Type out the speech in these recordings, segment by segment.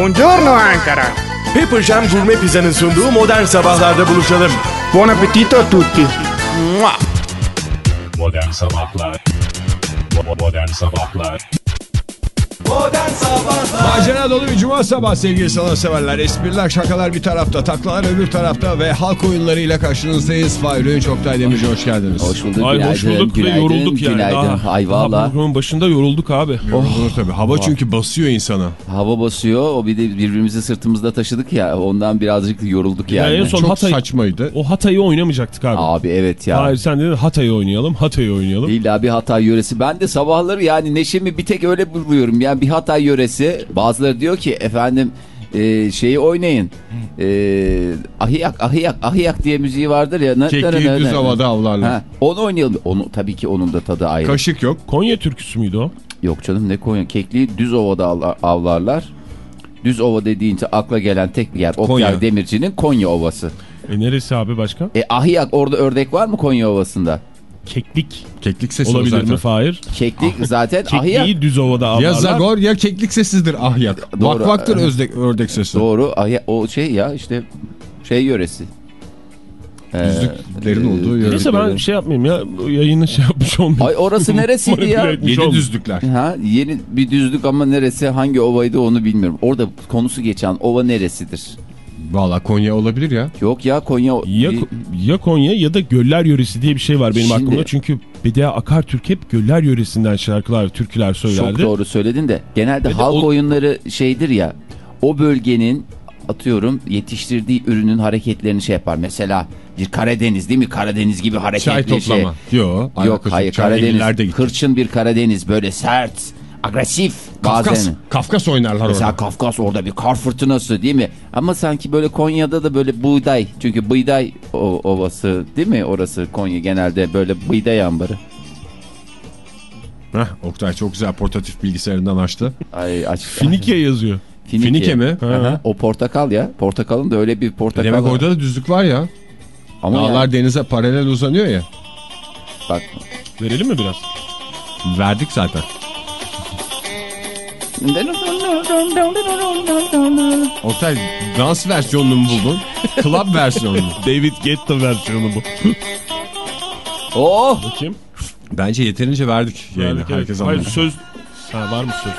Buongiorno Ankara. Pepper Jam Gourmet Pizza'nın sunduğu modern sabahlarda buluşalım. Buon appetito a tutti. Mua! Modern Sabahlar Modern Sabahlar Macera dolu bir cuma sabah sevgili sanatseverler. Espriler, şakalar bir tarafta, taklalar öbür tarafta ve halk oyunlarıyla karşınızdayız. Fahir Öğünç, Oktay Demirci hoş geldiniz. Hoş bulduk. Ay hoş günaydın, bulduk ve günaydın, yorulduk yani. Günaydın. Daha, Ay daha valla. programın başında yorulduk abi. Olur tabii. Hava çünkü basıyor insana. Hava basıyor. O bir de birbirimizi sırtımızda taşıdık ya. Ondan birazcık yorulduk yani. Yani en son Çok Hatay, saçmaydı. o Hatay'ı oynamayacaktık abi. Abi evet ya. Hayır sen dedin Hatay'ı oynayalım, Hatay'ı oynayalım. İlla bir Hatay yöresi. Ben de sabahları yani neşemi bir tek öyle buluyorum. Yani bir Hatay yöresi. Bazıları diyor ki efendim e, şeyi oynayın. E, ahiyak ahiyak ahiyak diye müziği vardır ya. Kekliği düz havada avlarlar. Ha, onu oynayalım. Onu, tabii ki onun da tadı ayrı. Kaşık yok. Konya türküsü müydü o? Yok canım ne Konya? Kekliği düz ovada avla- avlarlar. Düz ova dediğince akla gelen tek bir yer. Oktay Konya. Demirci'nin Konya Ovası. E neresi abi başka? E ahiyak orada ördek var mı Konya Ovası'nda? Keklik Keklik sesi olabilir zaten. mi Fahir? Keklik zaten ahiyak. Kekliği düz ovada avlarlar. Ya Zagor ya keklik sesidir ahyak. Doğru. Vak vaktır özdek, ördek sesi. Doğru. Ahiyak, o şey ya işte şey yöresi. Ee, Düzlüklerin olduğu yöre. Neyse ben şey yapmayayım ya yayını şey yapmış olmayayım. Ay orası neresiydi ya? Olmayayım. düzlükler. Ha, yeni bir düzlük ama neresi hangi ovaydı onu bilmiyorum. Orada konusu geçen ova neresidir? Valla Konya olabilir ya. Yok ya Konya. Ya, ya Konya ya da Göller Yöresi diye bir şey var benim Şimdi- aklımda. Çünkü Bedia Akartürk hep Göller Yöresi'nden şarkılar, türküler söylerdi. Çok doğru söyledin de genelde Ve de halk o- oyunları şeydir ya o bölgenin atıyorum yetiştirdiği ürünün hareketlerini şey yapar. Mesela bir Karadeniz değil mi? Karadeniz gibi hareketli Çay şey. toplama. Yok. Yok hayır Karadeniz. Hırçın bir Karadeniz böyle sert, agresif Kafkas. bazen. Kafkas oynarlar Mesela orada. Kafkas orada bir kar fırtınası değil mi? Ama sanki böyle Konya'da da böyle buğday. Çünkü buğday ovası değil mi orası Konya genelde böyle buğday ambarı. Heh, Oktay çok güzel portatif bilgisayarından açtı. Ay aç. Finike yazıyor. Finike. Finike mi? Aha, o portakal ya. Portakalın da öyle bir portakal. Demek var. orada da düzlük var ya. Ama Dağlar yani, denize paralel uzanıyor ya. bak. Verelim mi biraz? Verdik zaten. Oktay dans versiyonunu mu buldun? Club versiyonunu mu? David Guetta versiyonu bu. Oh! Bakayım. Bence yeterince verdik. Yani Verdik, herkes Hayır anladı. söz. Ha var mı söz?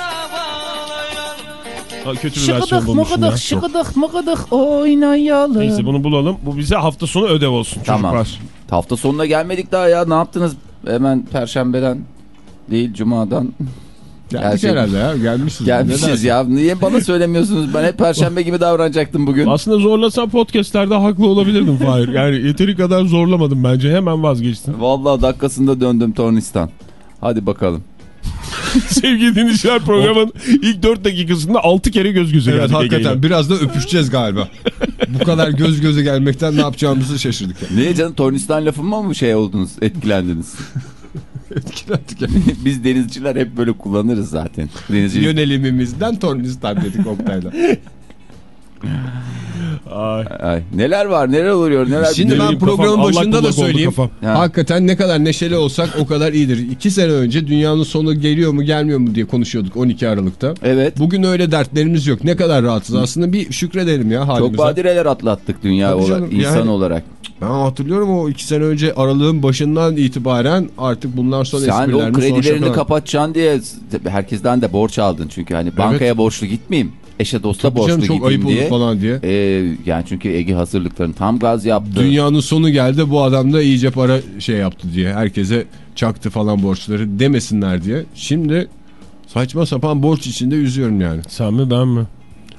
Ha, kötü bir versiyon bulmuşum ya. şıkıdık mıkıdık oynayalım. Neyse bunu bulalım. Bu bize hafta sonu ödev olsun Tamam. çocuklar. Hafta sonuna gelmedik daha ya. Ne yaptınız? Hemen perşembeden değil cumadan. Geldik Gerçi- herhalde ya. Gelmişiz. Gelmişiz ya. Niye bana söylemiyorsunuz? Ben hep perşembe gibi davranacaktım bugün. Aslında zorlasan podcastlerde haklı olabilirdim Fahir. Yani yeteri kadar zorlamadım bence. Hemen vazgeçtin. Vallahi dakikasında döndüm Tornistan. Hadi bakalım. Sevgili dinleyiciler programın ilk 4 dakikasında 6 kere göz göze Evet geldik. hakikaten Ege'yle. biraz da öpüşeceğiz galiba. Bu kadar göz göze gelmekten ne yapacağımızı şaşırdık. Yani. Niye canım Tornistan lafıma mı şey oldunuz, etkilendiniz? Etkilendik yani. Biz denizciler hep böyle kullanırız zaten. Denizci Yönelimimizden Tornistan dedik Oktay'la. Ay. Ay, neler var, neler oluyor, neler Şimdi ben kafam programın allak başında da söyleyeyim. kafam. Ha. Hakikaten ne kadar neşeli olsak o kadar iyidir. İki sene önce dünyanın sonu geliyor mu gelmiyor mu diye konuşuyorduk 12 Aralık'ta. Evet. Bugün öyle dertlerimiz yok. Ne kadar rahatız. Aslında bir şükredelim ya halimize. Çok badireler atlattık dünya Tabii olarak, canım, insan yani- olarak. Ben hatırlıyorum o iki sene önce Aralık'ın başından itibaren artık bundan sonra Sen o esprilerimiz son kredilerini kapatacaksın diye herkesten de borç aldın çünkü hani bankaya borçlu gitmeyeyim. Eşe dosta Tabii borçlu canım, çok gideyim ayıp diye. olur falan diye. Ee, yani çünkü Ege hazırlıklarını tam gaz yaptı. Dünyanın sonu geldi bu adam da iyice para şey yaptı diye. Herkese çaktı falan borçları demesinler diye. Şimdi saçma sapan borç içinde üzüyorum yani. Sen mi ben mi?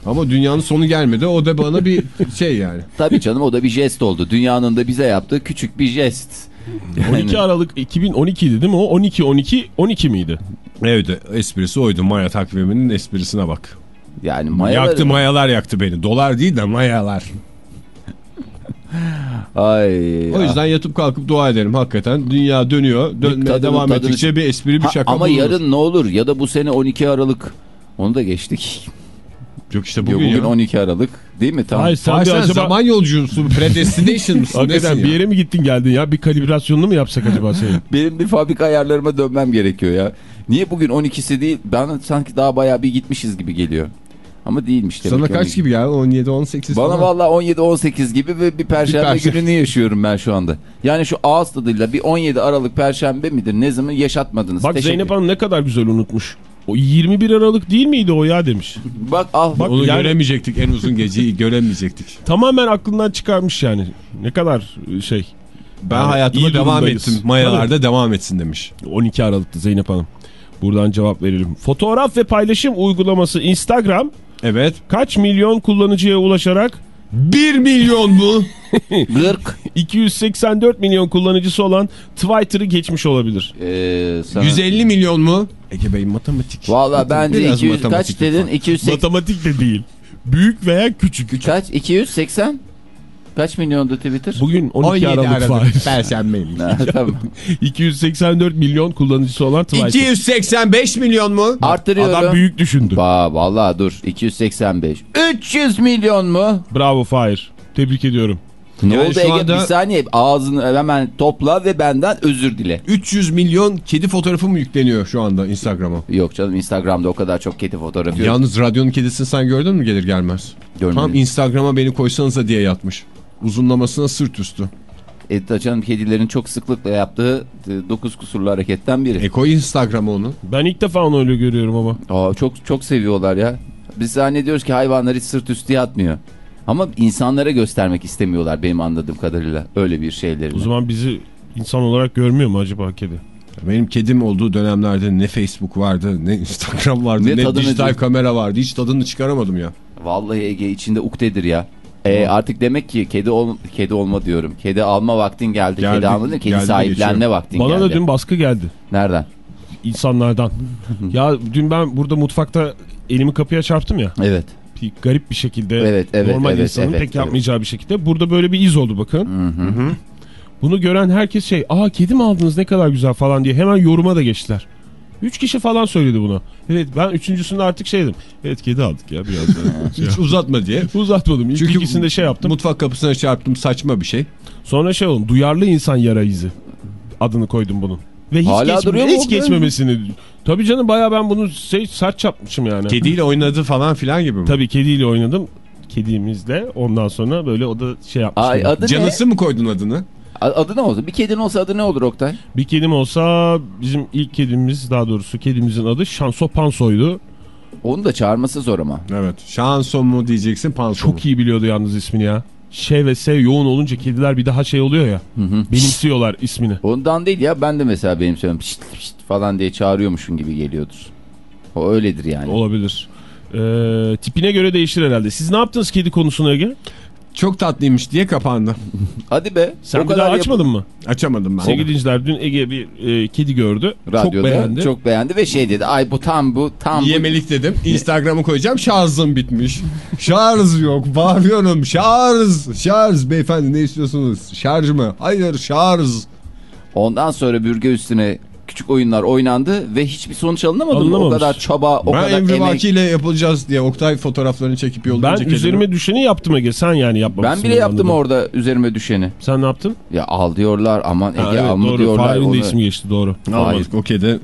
Ama dünyanın sonu gelmedi. O da bana bir şey yani. Tabii canım o da bir jest oldu. Dünyanın da bize yaptığı küçük bir jest. Yani- 12 Aralık 2012 idi değil mi o? 12 12 12 miydi? Evet esprisi oydu. Maya takviminin esprisine bak. Yani mayaları... Yaktı mayalar yaktı beni. Dolar değil de mayalar. Ay. O yüzden yatıp kalkıp dua ederim hakikaten. Dünya dönüyor. Dönmeye tadını- devam tadını- ettikçe bir espri bir Ha, şaka ama bulunur. yarın ne olur ya da bu sene 12 Aralık onu da geçtik. Yok işte Bugün, bugün, bugün ya. 12 Aralık değil mi? Tamam. Hayır sen, Ay bir sen acaba... zaman yolcusun. Predestination mısın? Hakikaten bir yere mi gittin geldin ya? Bir kalibrasyonunu mu yapsak acaba senin? Benim bir fabrika ayarlarıma dönmem gerekiyor ya. Niye bugün 12'si değil? Bana sanki daha bayağı bir gitmişiz gibi geliyor. Ama değilmiş demek Sana kaç gibi ya? 17-18 Bana falan. valla 17-18 gibi ve bir perşembe, Bir perşembe. gününü yaşıyorum ben şu anda. Yani şu ağız tadıyla bir 17 Aralık perşembe midir ne zaman yaşatmadınız. Bak Teşekkür Zeynep Hanım ne kadar güzel unutmuş. O 21 Aralık değil miydi o ya demiş. Bak al. Bak Onu yani göremeyecektik en uzun geceyi göremeyecektik. tamamen aklından çıkarmış yani. Ne kadar şey. Ben Yani hayatıma devam ettim. Mayalarda devam etsin demiş. 12 Aralık'tı Zeynep Hanım. Buradan cevap verelim. Fotoğraf ve paylaşım uygulaması Instagram Evet. kaç milyon kullanıcıya ulaşarak 1 milyon mu? Gırk. 284 milyon kullanıcısı olan Twitter'ı geçmiş olabilir. Ee, sana... 150 milyon mu? Ege Bey matematik. Valla bence Biraz 200 kaç dedin? lütfen. 280 Matematik de değil. Büyük veya küçük. kaç? 280? Kaç milyondu Twitter? Bugün 12 Aralık Fahir. Perşembeymiş. Ha, tamam. 284 milyon kullanıcısı olan Twitter. 285 milyon mu? Arttırıyorum. Adam büyük düşündü. Ba vallahi dur 285. 300 milyon mu? Bravo Fahir. Tebrik ediyorum. Ne Yani oldu şu Ege? anda- Bir saniye ağzını hemen topla ve benden özür dile. 300 milyon kedi fotoğrafı mı yükleniyor şu anda Instagram'a? Yok canım Instagram'da o kadar çok kedi fotoğrafı yok. Yalnız radyonun kedisini sen gördün mü gelir gelmez? Görmedim. Tam Instagram'a beni koysanıza diye yatmış. Uzunlamasına sırt üstü. E, canım kedilerin çok sıklıkla yaptığı 9 kusurlu hareketten biri. E koy Instagram'a onu. Ben ilk defa onu öyle görüyorum ama. Aa, çok çok seviyorlar ya. Biz zannediyoruz ki hayvanlar hiç sırt üstü yatmıyor. Ama insanlara göstermek istemiyorlar benim anladığım kadarıyla. Öyle bir şeyleri. O zaman bizi insan olarak görmüyor mu acaba kedi? Benim kedim olduğu dönemlerde ne Facebook vardı, ne Instagram vardı, Ne ne, dijital diyor- kamera vardı. Hiç tadını çıkaramadım ya. Vallahi Ege içinde uktedir ya. E, artık demek ki kedi ol, kedi olma diyorum. Kedi alma vaktin geldi. Geldi, kedi alma değil, kedi geldi, sahiplenme geçiyor. vaktin Bana geldi. da dün baskı geldi. Nereden? insanlardan. ya dün ben burada mutfakta elimi kapıya çarptım ya. Evet. Bir garip bir şekilde Evet, evet, normal evet, insanın evet, pek evet. yapmayacağı bir şekilde. Burada böyle bir iz oldu bakın. Hı hı. Bunu gören herkes şey aa kedi mi aldınız ne kadar güzel falan diye hemen yoruma da geçtiler. Üç kişi falan söyledi bunu. Evet ben üçüncüsünde artık şey dedim. Evet kedi aldık ya biraz daha. Hiç uzatma diye. Uzatmadım. İlk Çünkü ikisinde şey yaptım. Mutfak kapısına çarptım saçma bir şey. Sonra şey oldu. Duyarlı insan yara izi. Adını koydum bunun. Ve hiç, Hala geçme- duruyor mu hiç geçmemesini. Tabii canım baya ben bunu şey, sert yapmışım yani. Kediyle oynadı falan filan gibi mi? Tabii kediyle oynadım. Kedimizle ondan sonra böyle o da şey yapmış. Ay, adı Canısı mı koydun adını? Adı ne oldu? Bir kedin olsa adı ne olur Oktay? Bir kedim olsa bizim ilk kedimiz daha doğrusu kedimizin adı Şanso Panso'ydu. Onu da çağırması zor ama. Evet. Şanson mu diyeceksin panson mu? Çok iyi biliyordu yalnız ismini ya. Ş ve S yoğun olunca kediler bir daha şey oluyor ya. Benimsiyorlar ismini. Ondan değil ya ben de mesela benim söylüyorum pişt pişt falan diye çağırıyormuşsun gibi geliyordur. O öyledir yani. Olabilir. Ee, tipine göre değişir herhalde. Siz ne yaptınız kedi konusuna Ege? Çok tatlıymış diye kapandı. Hadi be. Sen o bir daha kadar yap- açmadın mı? Açamadım ben. Sevgili dinleyiciler dün Ege bir e, kedi gördü. Radyoda çok beğendi. Çok beğendi ve şey dedi. Ay bu tam bu tam bu. Yemelik dedim. Instagram'ı koyacağım. Şarjım bitmiş. Şarj yok. Bağırıyorum. Şarj. Şarj. Beyefendi ne istiyorsunuz? Şarj mı? Hayır şarj. Ondan sonra bürge üstüne küçük oyunlar oynandı ve hiçbir sonuç alınamadı mı? O kadar çaba, o ben kadar emek. Vaki ile yapılacağız diye Oktay fotoğraflarını çekip Ben yollayınca üzerime düşeni yaptım Ege. Sen yani yapmamışsın. Ben bile yaptım anladım. orada üzerime düşeni. Sen ne yaptın? Ya al diyorlar aman Ege Ha, evet, al mı doğru. diyorlar. Fahir'in de onu- ismi geçti doğru. Hayır o kedi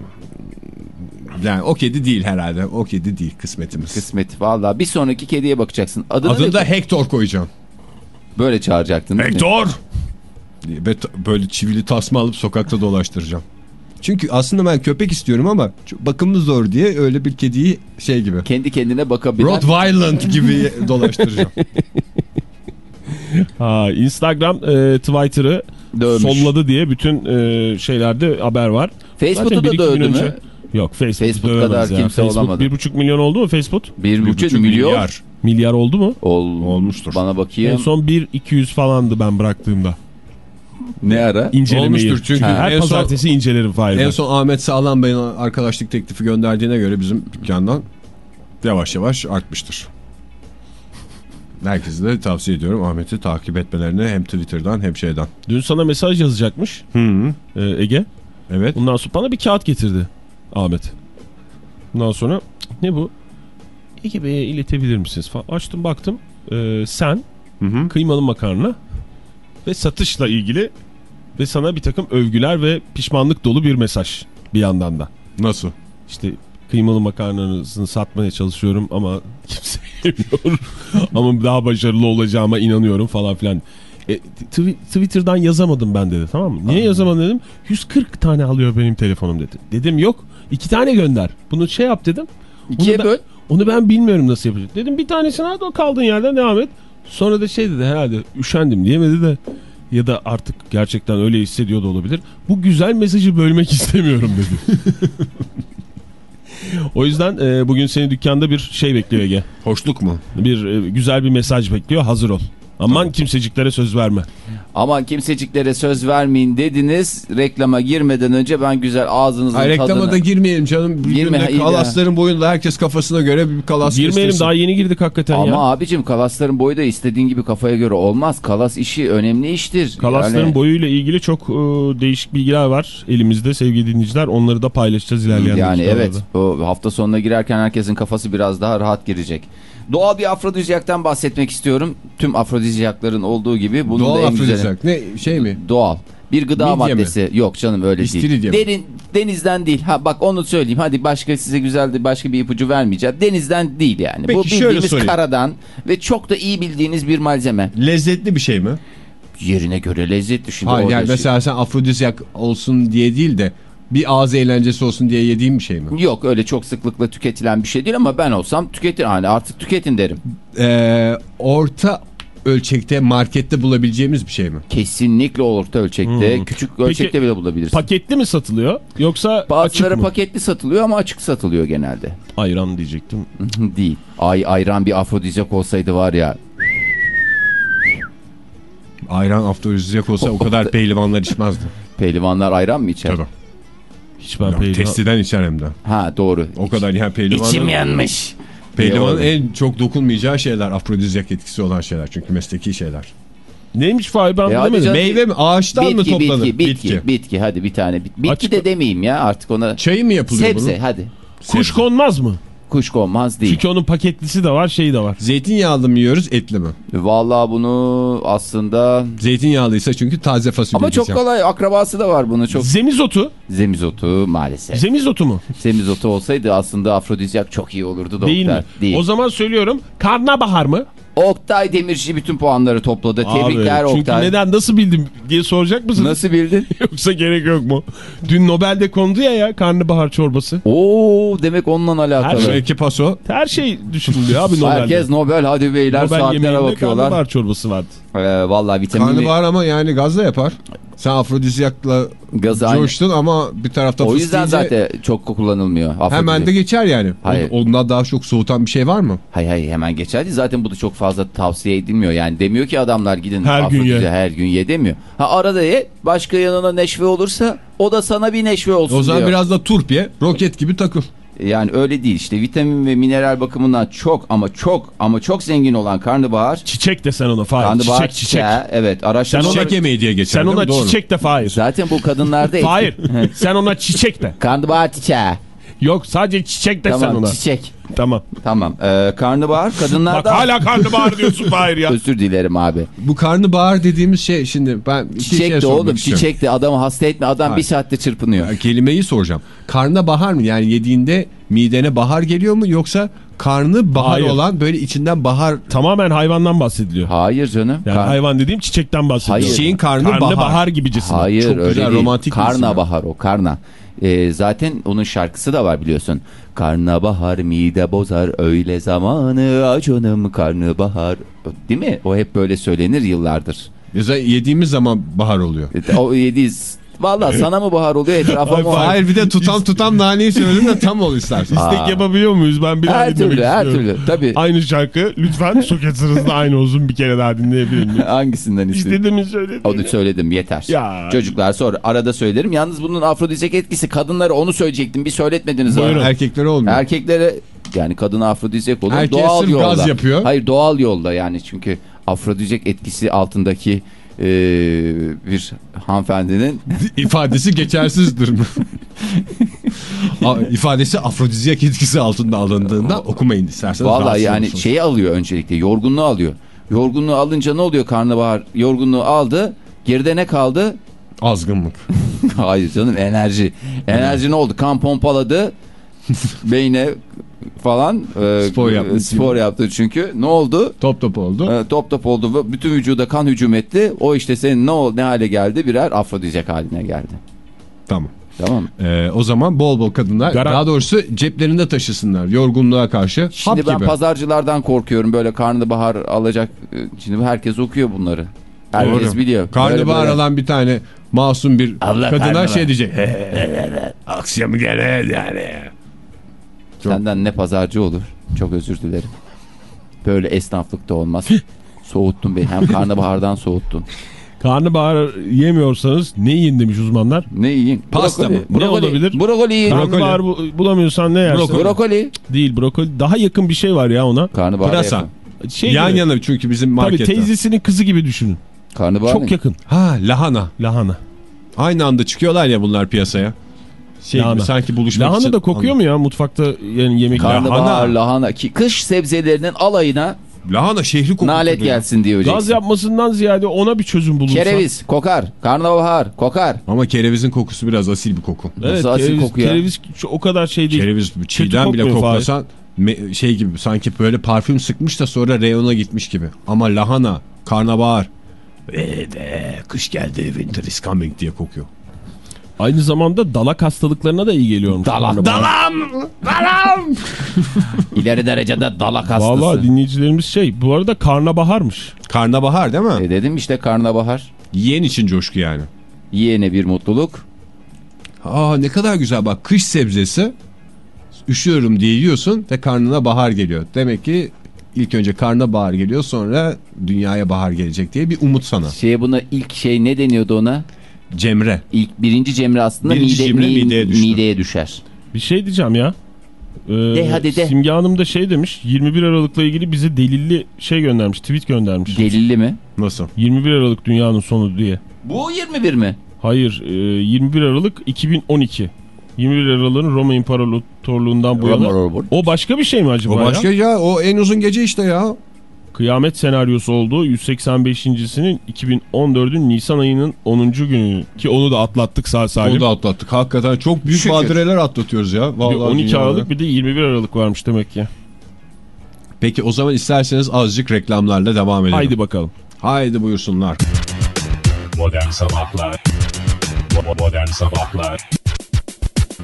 yani o kedi değil herhalde. O kedi değil kısmetimiz. Kısmet valla bir sonraki kediye bakacaksın. Adını Adını da Hector koyacağım. böyle çağıracaktın? Hector! böyle çivili tasma alıp sokakta dolaştıracağım. Çünkü aslında ben köpek istiyorum ama çok bakımlı zor diye öyle bir kediyi şey gibi. Kendi kendine bakabilen. Rottweiland gibi dolaştıracağım. Ha, Instagram e, Twitter'ı solladı diye bütün e, şeylerde haber var. Facebook'u da dövdü mü? önce- Yok Facebook, Facebook kadar ya. kimse Facebook olamadı. Bir buçuk milyon oldu mu Facebook? Bir buçuk buçuk milyon. milyar. Milyar oldu mu? Ol, Olmuştur. Bana bakayım. En son 1-200 falandı ben bıraktığımda. Ne ara? İncelemeyi. Olmuştur çünkü her en son- pazartesi incelerim Fahir. En son Ahmet Sağlam Bey'in arkadaşlık teklifi gönderdiğine göre bizim dükkandan yavaş yavaş artmıştır. Herkese de tavsiye ediyorum Ahmet'i takip etmelerini hem Twitter'dan hem şeyden. Dün sana mesaj yazacakmış Hı -hı. e, Ege. Evet. Bundan sonra bana bir kağıt getirdi Ahmet. Bundan sonra ne bu? Ege Bey'e iletebilir misiniz? Açtım baktım. E, sen Hı -hı. kıymalı makarna ve satışla ilgili ve sana bir takım övgüler ve pişmanlık dolu bir mesaj bir yandan da. Nasıl? İşte kıymalı makarnanızı satmaya çalışıyorum ama kimse yemiyor. ama daha başarılı olacağıma inanıyorum falan filan. E, tw- Twitter'dan yazamadım ben dedi tamam mı? Niye yazamadım dedim. 140 tane alıyor benim telefonum dedi. Dedim yok iki tane gönder. Bunu şey yap dedim. İkiye Onu ben- böl. Onu ben bilmiyorum nasıl yapacak. Dedim bir tanesini al kaldığın yerden devam et. Sonra da şey dedi herhalde üşendim diyemedi de ya da artık gerçekten öyle hissediyor da olabilir. Bu güzel mesajı bölmek istemiyorum dedi. o yüzden e, bugün seni dükkanda bir şey bekliyor Ege. Hoşluk mu? Bir e, güzel bir mesaj bekliyor hazır ol. Aman kimseciklere söz verme. Aman kimseciklere söz vermeyin dediniz. Reklama girmeden önce ben güzel ağzınızın Ay, reklama tadını... da girmeyelim canım. Bir Girme, kalasların boyunda herkes kafasına göre bir kalas Girmeyelim kestirsin. daha yeni girdik hakikaten Ama ya. abicim kalasların boyu da istediğin gibi kafaya göre olmaz. Kalas işi önemli iştir. Kalasların Yani- boyuyla ilgili çok e, değişik bilgiler var elimizde sevgili dinleyiciler. Onları da paylaşacağız ilerleyen Yani evet o hafta sonuna girerken herkesin kafası biraz daha rahat girecek. Doğal bir afrodizyaktan bahsetmek istiyorum. Tüm afrodizyakların olduğu gibi bunun Doğal afrodizyak. Ne şey mi? Doğal. Bir gıda Midye mi? maddesi. Yok canım öyle İstiridye değil. mi? Derin, denizden değil. Ha bak onu söyleyeyim. Hadi başka size güzel başka bir ipucu vermeyeceğim. Denizden değil yani. Peki Bu bildiğimiz karadan ve çok da iyi bildiğiniz bir malzeme. Lezzetli bir şey mi? Yerine göre lezzetli şimdi. Hayır yani şey- mesela sen afrodizyak olsun diye değil de bir ağız eğlencesi olsun diye yediğin bir şey mi? Yok öyle çok sıklıkla tüketilen bir şey değil ama ben olsam tüketin. Hani artık tüketin derim. Ee, orta ölçekte markette bulabileceğimiz bir şey mi? Kesinlikle orta ölçekte, Hmm. küçük ölçekte bile bulabilirsin. Paketli mi satılıyor yoksa Bazıları açık mı? paketli satılıyor ama açık satılıyor genelde. Ayran diyecektim. değil. Ay ayran bir afrodizyak olsaydı var ya. Ayran afrodizyak olsa o kadar pehlivanlar içmezdi. Pehlivanlar ayran mı içer? Tabii. Hiç ben Ya, pehlivan- Testiden içer hem de. Ha doğru. O kadar yani pehlivanın, İçim yanmış. pehlivanın en çok dokunmayacağı şeyler afrodizyak etkisi olan şeyler. Çünkü mesleki şeyler. Neymiş Fahir ben E, bilemedim. Meyve mi? Ağaçtan mı Bitki, toplanır? bitki, bitki, bitki, Hadi bir tane. bit- Bitki Açık- de demeyeyim ya artık ona. Çayı mı yapılıyor Sebze bunun? hadi. Kuş konmaz mı? Kuş konmaz değil. Çünkü onun paketlisi de var şeyi de var. Zeytinyağlı mı yiyoruz etli mi? Vallahi bunu aslında Zeytinyağlıysa çünkü taze fasulye ama çok diyeceğim. kolay akrabası da var bunu çok. Zemizotu. Zemizotu maalesef. Zemizotu mu? Zemizotu olsaydı aslında afrodizyak çok iyi olurdu da Değil mi? Değil. O zaman söylüyorum. Karnabahar mı? Oktay Demirci bütün puanları topladı. Tebrikler Abi, çünkü Oktay. neden nasıl bildim diye soracak mısınız? Nasıl bildin? Yoksa gerek yok mu? Dün Nobel'de kondu ya ya karnabahar çorbası. Oo demek onunla alakalı. Her Belki paso. Her şey düşünülüyor abi Nobel'de. Herkes Nobel hadi beyler Nobel saatlere yemeğinde bakıyorlar. karnabahar çorbası vardı. Ee, vallahi vitaminli Karnabahar ama yani gazla yapar. Sen afrodizyakla gazı aynı. coştun ama bir tarafta O yüzden zaten çok kullanılmıyor. hemen de Afrodizyak. geçer yani. Hayır. Ondan daha çok soğutan bir şey var mı? Hayır hayır hemen geçer değil. Zaten bu da çok fazla tavsiye edilmiyor. Yani demiyor ki adamlar gidin Her gün afrodizyak ye. her gün ye demiyor. Ha arada ye başka yanına neşve olursa o da sana bir neşve olsun O zaman diyor. biraz da turp ye, roket gibi takıl. Yani öyle değil işte vitamin ve mineral bakımından çok ama çok ama çok zengin olan karnabahar. Çiçek de sen ona Fahir. Karnabahar Çiçek çiçek. çiçeği, evet araştırma. Sen ona- Çiçek yemeği diye geçer Sen ona çiçek de Fahir. Zaten bu kadınlarda Hayır. sen ona çiçek de. Karnabahar çiçeği. Yok sadece çiçek de sen Tamam ona. çiçek. Tamam. Tamam. Ee, karnabahar Bak kadınlarda... hala karnabahar diyorsun Fahir ya. Özür dilerim abi. Bu karnabahar dediğimiz şey şimdi ben iki şey Çiçek de oğlum istiyorum. çiçek de adamı hasta etme adam Hayır. bir saatte çırpınıyor. Ya, kelimeyi soracağım. Karnı bahar mı? Yani yediğinde midene bahar geliyor mu yoksa karnı bahar Hayır. olan böyle içinden bahar Tamamen hayvandan bahsediliyor. Hayır canım. Yani Kar- hayvan dediğim çiçekten bahsediyor. Hayır. Çiçeğin karnı Karnı bahar. bahar gibicesine. Hayır Çok öyle güzel, değil. romantik ya. Karnabahar o karna. Ee, zaten onun şarkısı da var biliyorsun. Karnabahar mide bozar öyle zamanı acanım karnabahar. Değil mi? O hep böyle söylenir yıllardır. Da yediğimiz zaman bahar oluyor. O yediğiz. Valla sana mı bahar oluyor etrafa mı? Hayır bir de tutam tutam naneyi söyledin de tam ol istersen. İstek yapabiliyor muyuz? Ben bir daha Her türlü her istiyorum. türlü. Tabii. Aynı şarkı lütfen soket sırasında aynı olsun bir kere daha dinleyebilir miyim? Hangisinden istiyorsun? İstediğimi söyledim. Onu söyledim yeter. Ya. Çocuklar sonra arada söylerim. Yalnız bunun afrodizyak etkisi kadınlara onu söyleyecektim. Bir söyletmediniz. Buyurun. Erkeklere olmuyor. Erkeklere yani kadına afrodizyak olur. Erkeğe doğal yolda. gaz yapıyor. Hayır doğal yolda yani çünkü afrodizyak etkisi altındaki e, bir hanımefendinin İfadesi geçersizdir mi? İfadesi afrodizyak etkisi altında alındığında okumayın isterseniz. rahatsız yani olursunuz. şeyi alıyor öncelikle yorgunluğu alıyor. Yorgunluğu alınca ne oluyor karnabahar? Yorgunluğu aldı. Geride ne kaldı? Azgınlık. Hayır canım enerji. Enerji ne oldu? Kan pompaladı. beyne falan e, Spor yaptı. spor yaptı çünkü. Ne oldu? Top top oldu. E, top top oldu ve bütün vücuda kan hücum etti. O işte senin ne ol ne hale geldi? Birer afrodizyak haline geldi. Tamam. Tamam mı? Ee, o zaman bol bol kadınlar Garan- daha doğrusu ceplerinde taşısınlar yorgunluğa karşı Şimdi ben gibi. pazarcılardan korkuyorum böyle karnabahar alacak. e, Şimdi herkes okuyor bunları. Herkes Doğru. biliyor. Karnabahar böyle. alan bir tane masum bir Allah kadına karnabahar. şey diyecek. Akşam gene yani. Çok- Senden ne pazarcı olur? Çok özür dilerim. Böyle esnaflıkta olmaz. Soğuttun beni. Hem karnabahardan soğuttun. Karnabahar yemiyorsanız ne yiyin demiş uzmanlar. Ne yiyin? Pasta Brokoli. mı? Ne Brokoli. olabilir? Brokoli yiyin. Karnabahar bu- bulamıyorsan ne yersin? Brokoli. Brokoli. Değil brokoli. Daha yakın bir şey var ya ona. Karnabahar Pırasa. yakın. Şey Yan gibi. yana çünkü bizim Tabii markette. teyzesinin kızı gibi düşünün. Karnabahar Çok ne? yakın. Ha lahana. Lahana. Aynı anda çıkıyorlar ya bunlar piyasaya. Şey Lahana. gibi sanki buluşmak Lahana için. da kokuyor mu ya mutfakta yani yemek Karnabahar, Lahana. lahana. Ki kış sebzelerinin alayına Lahana şehri kokuyor. nalet gelsin diyor. Gaz yapmasından ziyade ona bir çözüm bulunsa. Kereviz kokar. Karnabahar kokar. Ama kerevizin kokusu biraz asil bir koku. Evet, Nasıl asil koku ya? kereviz şu- o kadar şey değil. Kereviz çiğden bile koklasan me- şey gibi sanki böyle parfüm sıkmış da sonra reyona gitmiş gibi. Ama lahana, karnabahar. Ve de kış geldi winter is coming diye kokuyor. Aynı zamanda dalak hastalıklarına da iyi geliyormuş. Dalak. Dalam! Dalam! İleri derecede dalak hastası. Vallahi dinleyicilerimiz şey bu arada karnabaharmış. Karnabahar değil mi? E dedim işte karnabahar. Yiyen için coşku yani. Yiyene bir mutluluk. Aa ne kadar güzel bak kış sebzesi üşüyorum diye yiyorsun ve karnına bahar geliyor. Demek ki ilk önce karnına bahar geliyor sonra dünyaya bahar gelecek diye bir umut sana. Şeye buna ilk şey ne deniyordu ona? Cemre. İlk birinci cemre aslında Birinci mide, cemre mi- mideye düştü. mideye düşer. Bir şey diyeceğim ya. Ee, De hadi de. Simge Hanım da şey demiş 21 Aralık'la ilgili bize delilli şey göndermiş tweet göndermiş. Delilli mi? Nasıl? 21 Aralık dünyanın sonu diye. Bu 21 mi? Hayır e, 21 Aralık 2012. 21 Aralık'ın Roma İmparatorluğundan bu yana. O başka bir şey mi acaba O başka ya? ya o en uzun gece işte ya. Kıyamet senaryosu olduğu 185.sinin 2014'ün Nisan ayının 10. günü ki onu da atlattık sağ salim. Onu da atlattık. Hakikaten çok büyük Şükür. badireler atlatıyoruz ya. Bir Vallahi 12 dünyada. Aralık bir de 21 Aralık varmış demek ki. Peki o zaman isterseniz azıcık reklamlarla devam edelim. Haydi bakalım. Haydi buyursunlar. Modern Sabahlar Bo-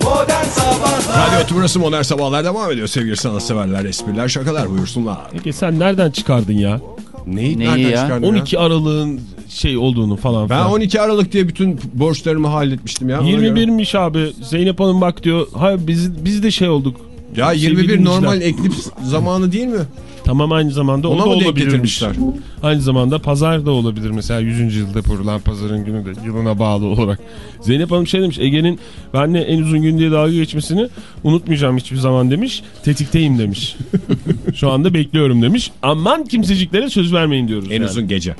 Modern Sabahlar Radyo Tümrüsü Modern Sabahlar devam ediyor sevgili sanatseverler. Espriler şakalar buyursunlar. Peki sen nereden çıkardın ya? Neyi, Neyi nereden ya? çıkardın ya? 12 Aralık'ın şey olduğunu falan Ben filan. 12 Aralık diye bütün borçlarımı halletmiştim ya. ona göre. 21'miş abi. Zeynep Hanım bak diyor. Ha biz biz de şey olduk. Ya Sevgili 21 dinleyiciler. normal eklips zamanı değil mi? Tamam aynı zamanda o Ona da mı denk olabilirmiş. Aynı zamanda pazar da olabilir mesela 100. yılda kurulan pazarın günü de yılına bağlı olarak. Zeynep Hanım şey demiş Ege'nin benle en uzun gün diye dalga geçmesini unutmayacağım hiçbir zaman demiş. Tetikteyim demiş. Şu anda bekliyorum demiş. Aman kimseciklere söz vermeyin diyoruz. En yani. uzun gece.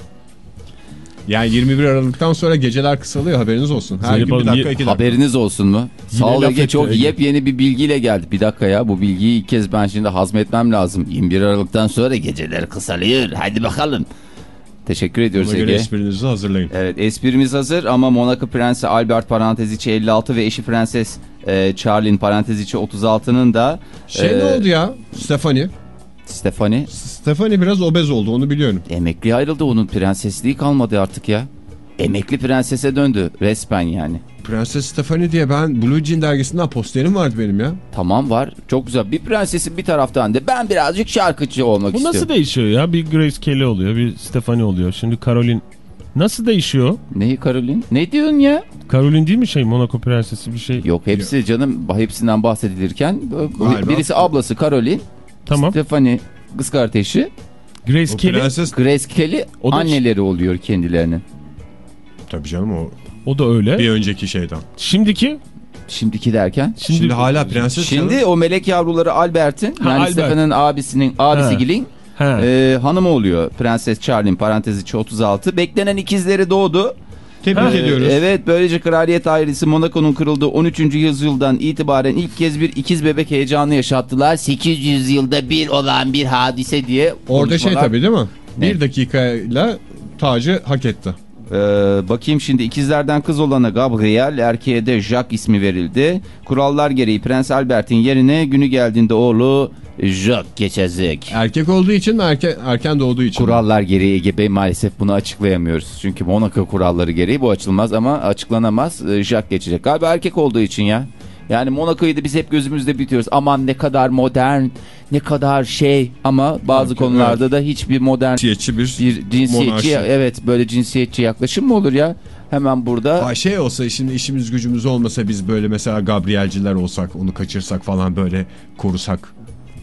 Yani 21 Aralık'tan sonra geceler kısalıyor haberiniz olsun. Her Zeynep gün bir dakika iki dakika. Haberiniz olsun mu? Sağ ol Ege çok Ege. yepyeni bir bilgiyle geldi. Bir dakika ya bu bilgiyi ilk kez ben şimdi hazmetmem lazım. 21 Aralık'tan sonra geceler kısalıyor. Hadi bakalım. Teşekkür ediyoruz Ona göre Ege. esprinizi hazırlayın. Evet esprimiz hazır ama Monaco Prensi Albert parantez içi 56 ve eşi Prenses e, Charlene parantez içi 36'nın da Şey e, ne oldu ya? Stephanie. Stephanie Stephanie biraz obez oldu onu biliyorum. emekli ayrıldı onun prensesliği kalmadı artık ya. Emekli prensese döndü resmen yani. Prenses Stephanie diye ben Blue Jean dergisinden posterim vardı benim ya. Tamam var çok güzel bir prensesin bir taraftan da ben birazcık şarkıcı olmak Bu istiyorum. nasıl değişiyor ya? Bir Grace Kelly oluyor, bir Stephanie oluyor. Şimdi Caroline nasıl değişiyor? Neyi Caroline? Ne diyorsun ya? Caroline değil mi şey Monaco prensesi bir şey? Yok hepsi canım hepsinden bahsedilirken Galiba. birisi ablası Caroline, Tamam. Stephanie kız kardeşi, Grace Kelly prenses Grace Kelly O da- anneleri oluyor kendilerinin. tabii canım o o da öyle. bir önceki şeyden. Şimdiki Şimdiki derken? şimdi, Şimdi, hala prenses Şimdi canım. o melek yavruları Albert'in Ha, yani Albert. Stephen'in abisinin abisi Ha. Gilin He. e, hanımı oluyor. Prenses Charlene parantez içi 36. Beklenen ikizleri doğdu. Tebrik Ee, ediyoruz. Evet böylece kraliyet ailesi Monaco'nun kırıldığı 13. yüzyıldan itibaren ilk kez bir ikiz bebek heyecanı yaşattılar. 800 yılda bir olan bir hadise diye Orada şey konuşmalar- tabii değil mi? Ne? Bir dakikayla tacı hak etti. Ee, bakayım şimdi ikizlerden kız olana Gabriel, erkeğe de Jacques ismi verildi. Kurallar gereği Prens Albert'in yerine günü geldiğinde oğlu Jacques geçecek. Erkek olduğu için mi erken, erken doğduğu için mi? Kurallar gereği Ege Bey maalesef bunu açıklayamıyoruz. Çünkü Monaco kuralları gereği bu açılmaz ama açıklanamaz. Ee, Jacques geçecek. Galiba erkek olduğu için ya. Yani Monaco'yu da biz hep gözümüzde bitiyoruz. Aman ne kadar modern, ne kadar şey ama bazı konularda da hiçbir modern Cinsiyetçi bir, bir cinsiyetçi monarşi. evet böyle cinsiyetçi yaklaşım mı olur ya? Hemen burada Ay şey olsa şimdi işimiz gücümüz olmasa biz böyle mesela Gabrielciler olsak onu kaçırsak falan böyle korusak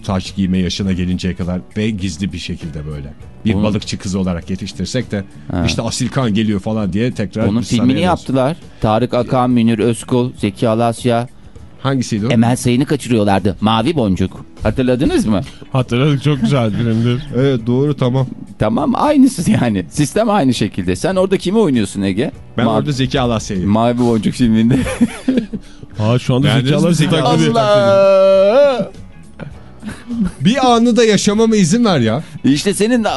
taş giyme yaşına gelinceye kadar ve gizli bir şekilde böyle bir Onun- balıkçı kız olarak yetiştirsek de Ha. işte Asil Kan geliyor falan diye tekrar onun filmini yaptılar. Tarık Akan, Münir Özkul, Zeki Alasya, Hangisiydi o? Emel Sayın'ı kaçırıyorlardı. Mavi Boncuk. Hatırladınız mı? Hatırladık çok güzel filmdir. Evet doğru tamam. Tamam aynısı yani. Sistem aynı şekilde. Sen orada kimi oynuyorsun Ege? Ben Mavi, orada Zeki Alasya'yım. Mavi Boncuk filminde. Ha şu anda Zeki mi Alasya Zeki taklidi. Allah! Bir anı da yaşamama izin ver ya. İşte senin de...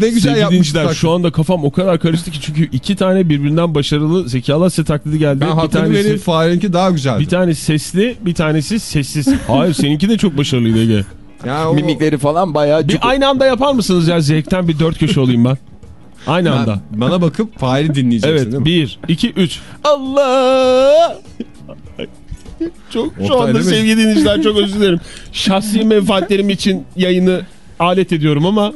Ne güzel yapmışlar. şu anda kafam o kadar karıştı ki çünkü iki tane birbirinden başarılı Zeki Alasya taklidi geldi. Ben bir hakkını tanesi, daha güzeldi. bir tanesi sesli bir tanesi sessiz. Hayır seninki de çok başarılıydı Ege. Ya o- Mimikleri falan bayağı... Bir aynı anda yapar mısınız ya zevkten bir dört köşe olayım ben. Aynı Ben- anda. bana bakıp Fahir'i dinleyeceksin değil Evet mi? bir iki üç. Allah! Çok şu anda sevgili dinleyiciler çok özür dilerim. Şahsi menfaatlerim için yayını alet ediyorum ama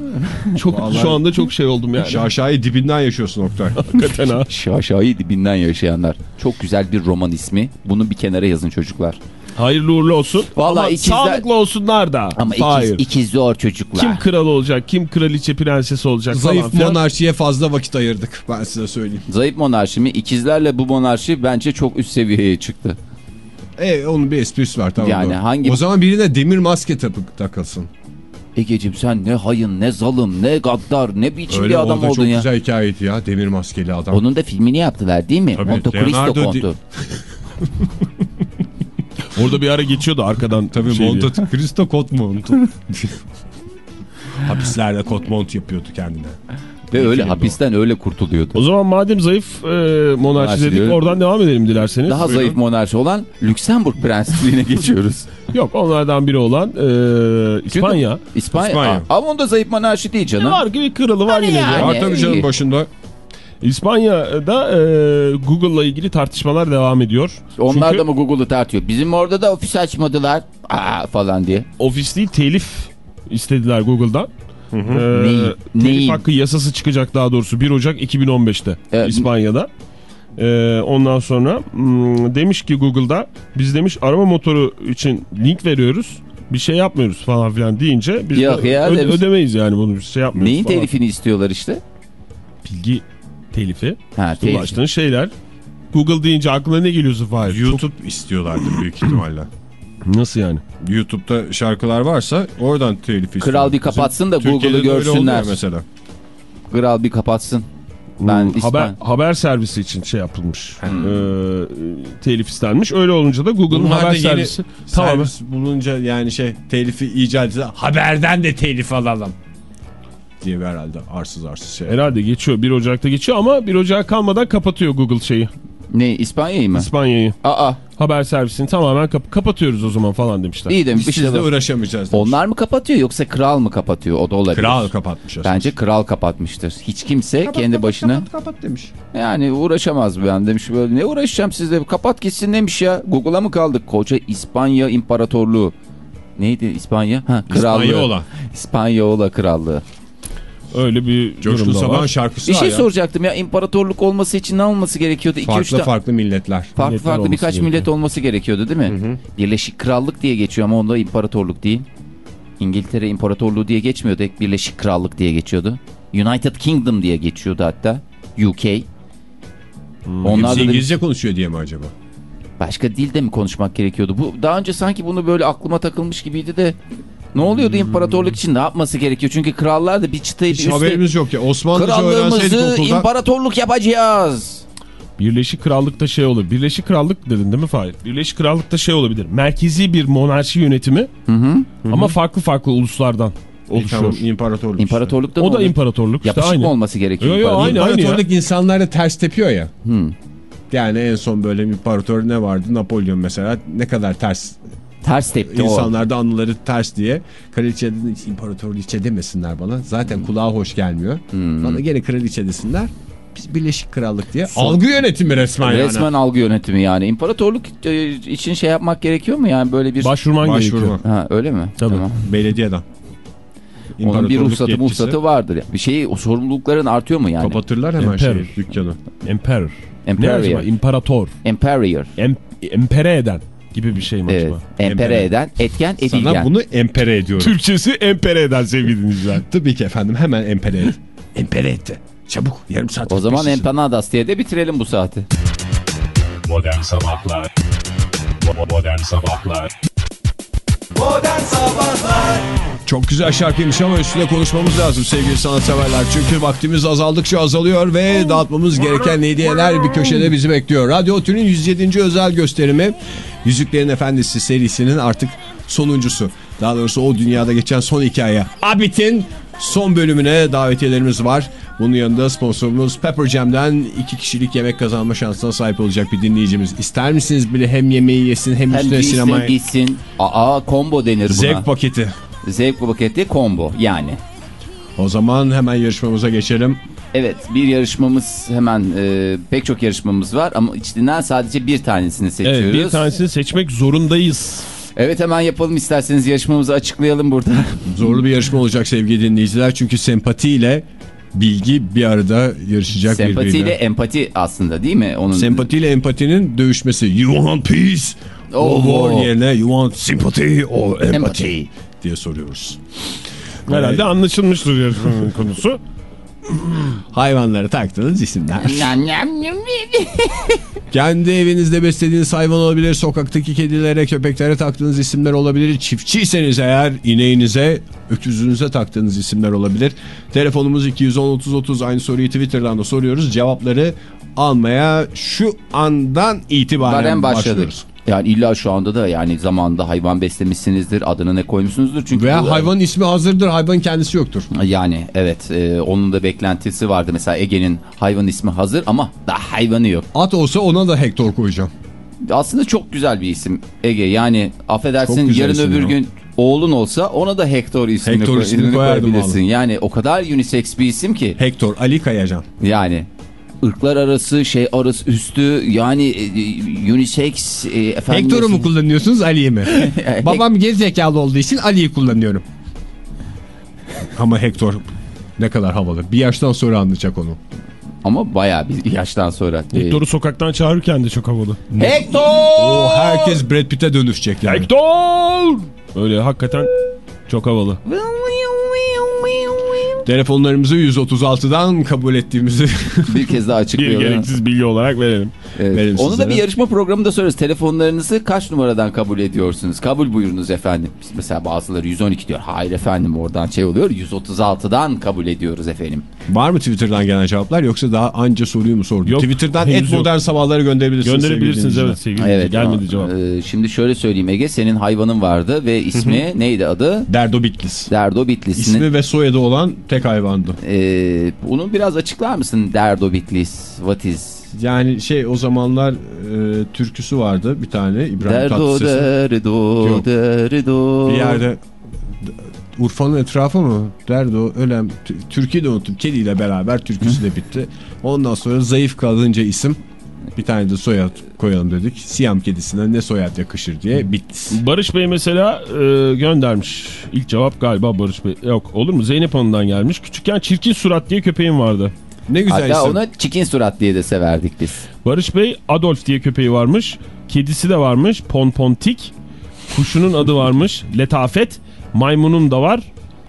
çok Vallahi- şu anda çok şey oldum yani. Şaşayı dibinden yaşıyorsun Oktay. Hakikaten ha. Şaşayı dibinden yaşayanlar. Çok güzel bir roman ismi. Bunu bir kenara yazın çocuklar. Hayırlı uğurlu olsun. Vallahi ama ikizler- sağlıklı olsunlar da. Ama Hayır. ikiz, ikiz zor çocuklar. Kim kral olacak, kim kraliçe prenses olacak falan Zayıf filan. monarşiye fazla vakit ayırdık ben size söyleyeyim. Zayıf monarşi mi? İkizlerle bu monarşi bence çok üst seviyeye çıktı. E onun bir esprisi var tamam. Yani doğru. hangi- O zaman birine demir maske takıp takılsın. Egeciğim sen ne hayın, ne zalim, ne gaddar, ne biçim Öyle bir adam oldun çok ya. güzel hikayeydi ya demir maskeli adam. Onun da filmini yaptılar değil mi? Tabii, Monte Cristo kontu. Orada bir ara geçiyordu arkadan. Tabii şey. Monte Cristo kot montu. Hapislerde kot mont yapıyordu kendine. Ve öyle hapisten öyle kurtuluyordu. O zaman madem zayıf e, monarşi Monarşi dedik diyorum. oradan devam edelim dilerseniz. Daha Buyurun. zayıf monarşi olan Lüksemburg prensliğine geçiyoruz. Yok onlardan biri olan e, İspanya. İspanya. İspanya. Aa, Ama onda zayıf monarşi değil Ne canım. var gibi kralı var yine de. yani? Var tabii canım iyi. başında. İspanya'da e, Google'la ilgili tartışmalar devam ediyor. Onlar Çünkü da mı Google'ı tartıyor? Bizim orada da ofis açmadılar. Aa, falan diye. ofis değil telif istediler Google'dan. Ee, Neyi? telif Neyi? hakkı yasası çıkacak daha doğrusu 1 Ocak 2015'te Evet. İspanya'da. Ee, ondan sonra hmm, demiş ki Google'da biz demiş arama motoru için link veriyoruz. Bir şey yapmıyoruz falan filan deyince biz Yok ya öde- demiş. ödemeyiz yani bunu bir şey yapmıyoruz Neyin falan. telifini istiyorlar işte? Bilgi telifi. Ha, telif. Ulaştığın şeyler. Google deyince aklına ne geliyorsa Fahir? YouTube istiyorlardır büyük ihtimalle. Nasıl yani? YouTube'da şarkılar varsa oradan telif istiyor. Kral bir kapatsın da Google'ı görsünler. mesela. Kral bir kapatsın. Ben Hmm, haber haber servisi için şey yapılmış. Ee, telif istenmiş. Öyle olunca da Google'ın haber servisi tamam. servis bulunca yani şey telifi icat edildi. Haberden de telif alalım. Diye herhalde arsız arsız şey. Herhalde geçiyor. 1 Ocak'ta geçiyor ama 1 Ocak kalmadan kapatıyor Google şeyi. Ne İspanya'yı mı? İspanya'yı. Aa Haber servisini tamamen kap- kapatıyoruz o zaman falan demişler. iyi demiş. Biz işte sizle uğraşamayacağız. demiş. Onlar mı kapatıyor yoksa kral mı kapatıyor? O da olabilir. Kral kapatmış aslında. Bence kral kapatmıştır. Hiç kimse kendi başına Kapat, kapat demiş. yani uğraşamaz ben demiş böyle ne uğraşacağım sizle kapat gitsin demiş ya. Google'a mı kaldık? Koca İspanya İmparatorluğu. Neydi İspanya? Ha, krallığı. İspanyola. İspanyola krallığı. Öyle bir Coşkun da Sabah'ın var. şarkısı Bir var şey ya. soracaktım ya imparatorluk olması için ne olması gerekiyordu? 2-3 Farklı tane farklı milletler. farklı milletler farklı birkaç gerekiyor. millet olması gerekiyordu değil mi? Birleşik Krallık diye geçiyor ama onda imparatorluk değil. İngiltere İmparatorluğu diye geçmiyordu. Hep Birleşik Krallık diye geçiyordu. United Kingdom diye geçiyordu hatta. UK. Onlar Hepsi da İngilizce konuşuyor diye mi acaba? başka dilde mi konuşmak gerekiyordu? Bu daha önce sanki bunu böyle aklıma takılmış gibiydi de ne oluyordu imparatorluk için ne yapması gerekiyor? Çünkü krallar da bir çıtayı Hiç üstte haberimiz yok ya. Osmanlıca öğrenseydik krallığımızı okulda. imparatorluk yapacağız. Birleşik Krallık'ta şey olur. Birleşik Krallık dedin değil mi Fahir? Birleşik Krallık'ta şey olabilir. Merkezi bir monarşi yönetimi ama farklı farklı uluslardan oluşuyor. Tamam, imparatorluk. İmparatorlukta O ne da olur? imparatorluk. işte Yapışık aynı. mı olması gerekiyor? Yo, yo, imparatorluk? aynı, aynı ya. İmparatorluk insanları ters tepiyor ya. Hmm. Yani en son böyle imparator ne vardı? Napolyon mesela ne kadar ters. Ters tepti o. İnsanlarda anıları ters diye. Kraliçe imparatoriçe demesinler bana. Zaten kulağa hoş gelmiyor. Hmm. Bana gene kraliçe desinler. Biz Birleşik Krallık diye. Algı yönetimi resmen, Resmen yani. algı yönetimi yani. İmparatorluk e, için şey yapmak gerekiyor mu yani böyle bir... Başvurman Başvurma. gerekiyor. Ha öyle mi? Tabii. Tamam. Belediyeden. Onun bir İmparatorluk ruhsatı yetkisi. muhsatı vardır. ya. Bir şey o sorumlulukların artıyor mu yani? Kapatırlar hemen Emperor. şeyi, dükkanı. Emperor. Ne Emperor. acaba? İmparator. Emperor. Em, empere eden gibi bir şey mi Evet. acaba? Empere eden, etken, edilgen. Sana bunu empere ediyorum. Türkçesi empere eden sevgili dinleyiciler. Tabii ki efendim hemen empere et. empere etti. Çabuk yarım saat. O zaman empanadas diye de bitirelim bu saati. Modern Sabahlar Bo- Modern Sabahlar Çok güzel şarkıymış ama üstüne konuşmamız lazım sevgili sanatseverler. Çünkü vaktimiz azaldıkça azalıyor ve dağıtmamız gereken hediyeler bir köşede bizi bekliyor. Radyo Tünün 107. özel gösterimi Yüzüklerin Efendisi serisinin artık sonuncusu. Daha doğrusu o dünyada geçen son hikaye. Abit'in son bölümüne davetiyelerimiz var. Bunun yanında sponsorumuz Pepper Jam'den iki kişilik yemek kazanma şansına sahip olacak bir dinleyicimiz. İster misiniz biri hem yemeği yesin hem, Hem üstüne sinemaya... gitsin. Aa combo denir buna. Zevk paketi. Zevk paketi combo yani. O zaman hemen yarışmamıza geçelim. Evet bir yarışmamız hemen e, pek çok yarışmamız var ama içinden sadece bir tanesini seçiyoruz. Evet bir tanesini seçmek zorundayız. Evet hemen yapalım isterseniz yarışmamızı açıklayalım burada. Zorlu bir yarışma olacak sevgili dinleyiciler. Çünkü sempatiyle bilgi bir arada yarışacak Sempatiyle birbirine. empati aslında değil mi? Onun Sempatiyle empatinin dövüşmesi. You want peace Oh, or war yerine you want sympathy or empathy diye soruyoruz. Herhalde anlaşılmıştır yarışmanın konusu. Hayvanları taktığınız isimler. Kendi evinizde beslediğiniz hayvan olabilir. Sokaktaki kedilere, köpeklere taktığınız isimler olabilir. Çiftçiyseniz eğer ineğinize, öküzünüze taktığınız isimler olabilir. Telefonumuz 210-30-30 aynı soruyu Twitter'dan da soruyoruz. Cevapları almaya şu andan itibaren Baren başladık. başlıyoruz. Yani illa şu anda da yani zamanında hayvan beslemişsinizdir, adını ne koymuşsunuzdur çünkü Veya bu- hayvanın ismi hazırdır, hayvan kendisi yoktur. yani evet e, onun da beklentisi vardı. Mesela Ege'nin hayvan ismi hazır ama daha hayvanı yok. At olsa ona da Hector koyacağım. Aslında çok güzel bir isim Ege. Yani affedersin yarın öbür ya. gün oğlun olsa ona da Hector ismini, Hector ismini koyabilirsin. Yani o kadar unisex bir isim ki. Hector, Ali Kayacan. Yani ırklar arası şey arası üstü yani e, unisex e, efendim. Hector'u mu kullanıyorsunuz Ali'yi mi? Babam gerizekalı olduğu için Ali'yi kullanıyorum. Ama Hector ne kadar havalı. Bir yaştan sonra anlayacak onu. Ama bayağı bir yaştan sonra. e, Hector'u sokaktan çağırırken de çok havalı. Hector! O herkes Brad Pitt'e dönüşecek yani. Hector! Öyle hakikaten çok havalı. Telefonlarımızı 136'dan kabul ettiğimizi bir kez daha Bir açıklayalım. gereksiz bilgi olarak verelim. Evet. Onu da bir yarışma programında sorarız. Telefonlarınızı kaç numaradan kabul ediyorsunuz? Kabul buyurunuz efendim. Biz mesela bazıları 112 diyor. Hayır efendim oradan şey oluyor. 136'dan kabul ediyoruz efendim. Var mı Twitter'dan gelen cevaplar yoksa daha anca soruyu mu sordun? Yok, Twitter'dan et yok. modern sabahları gönderebilirsiniz. Gönderebilirsiniz sevgili evet sevgili Evet. Gelmedi cevap. e, şimdi şöyle söyleyeyim Ege. Senin hayvanın vardı ve ismi neydi adı? Derdo Bitlis. Derdo Bitlis. İsmi ve soyadı olan tek hayvandı. E, bunu biraz açıklar mısın? Derdo Bitlis. What is? Yani şey o zamanlar e, türküsü vardı bir tane İbrahim Derdo Tatlıses'in. derdo Yok. derdo. Bir yerde Urfa'nın etrafı mı? Derdo Ölem. T- Türkiye'yi de unuttum. Kediyle beraber türküsü de bitti. Ondan sonra zayıf kalınca isim bir tane de soyad koyalım dedik. Siyam kedisine ne soyad yakışır diye bitti. Barış Bey mesela e, göndermiş. İlk cevap galiba Barış Bey. Yok olur mu? Zeynep Hanım'dan gelmiş. Küçükken çirkin surat diye köpeğim vardı. Ne güzel Hatta isim. ona çikin surat diye de severdik biz. Barış Bey Adolf diye köpeği varmış. Kedisi de varmış. Ponpontik. Kuşunun adı varmış. Letafet. Maymunum da var.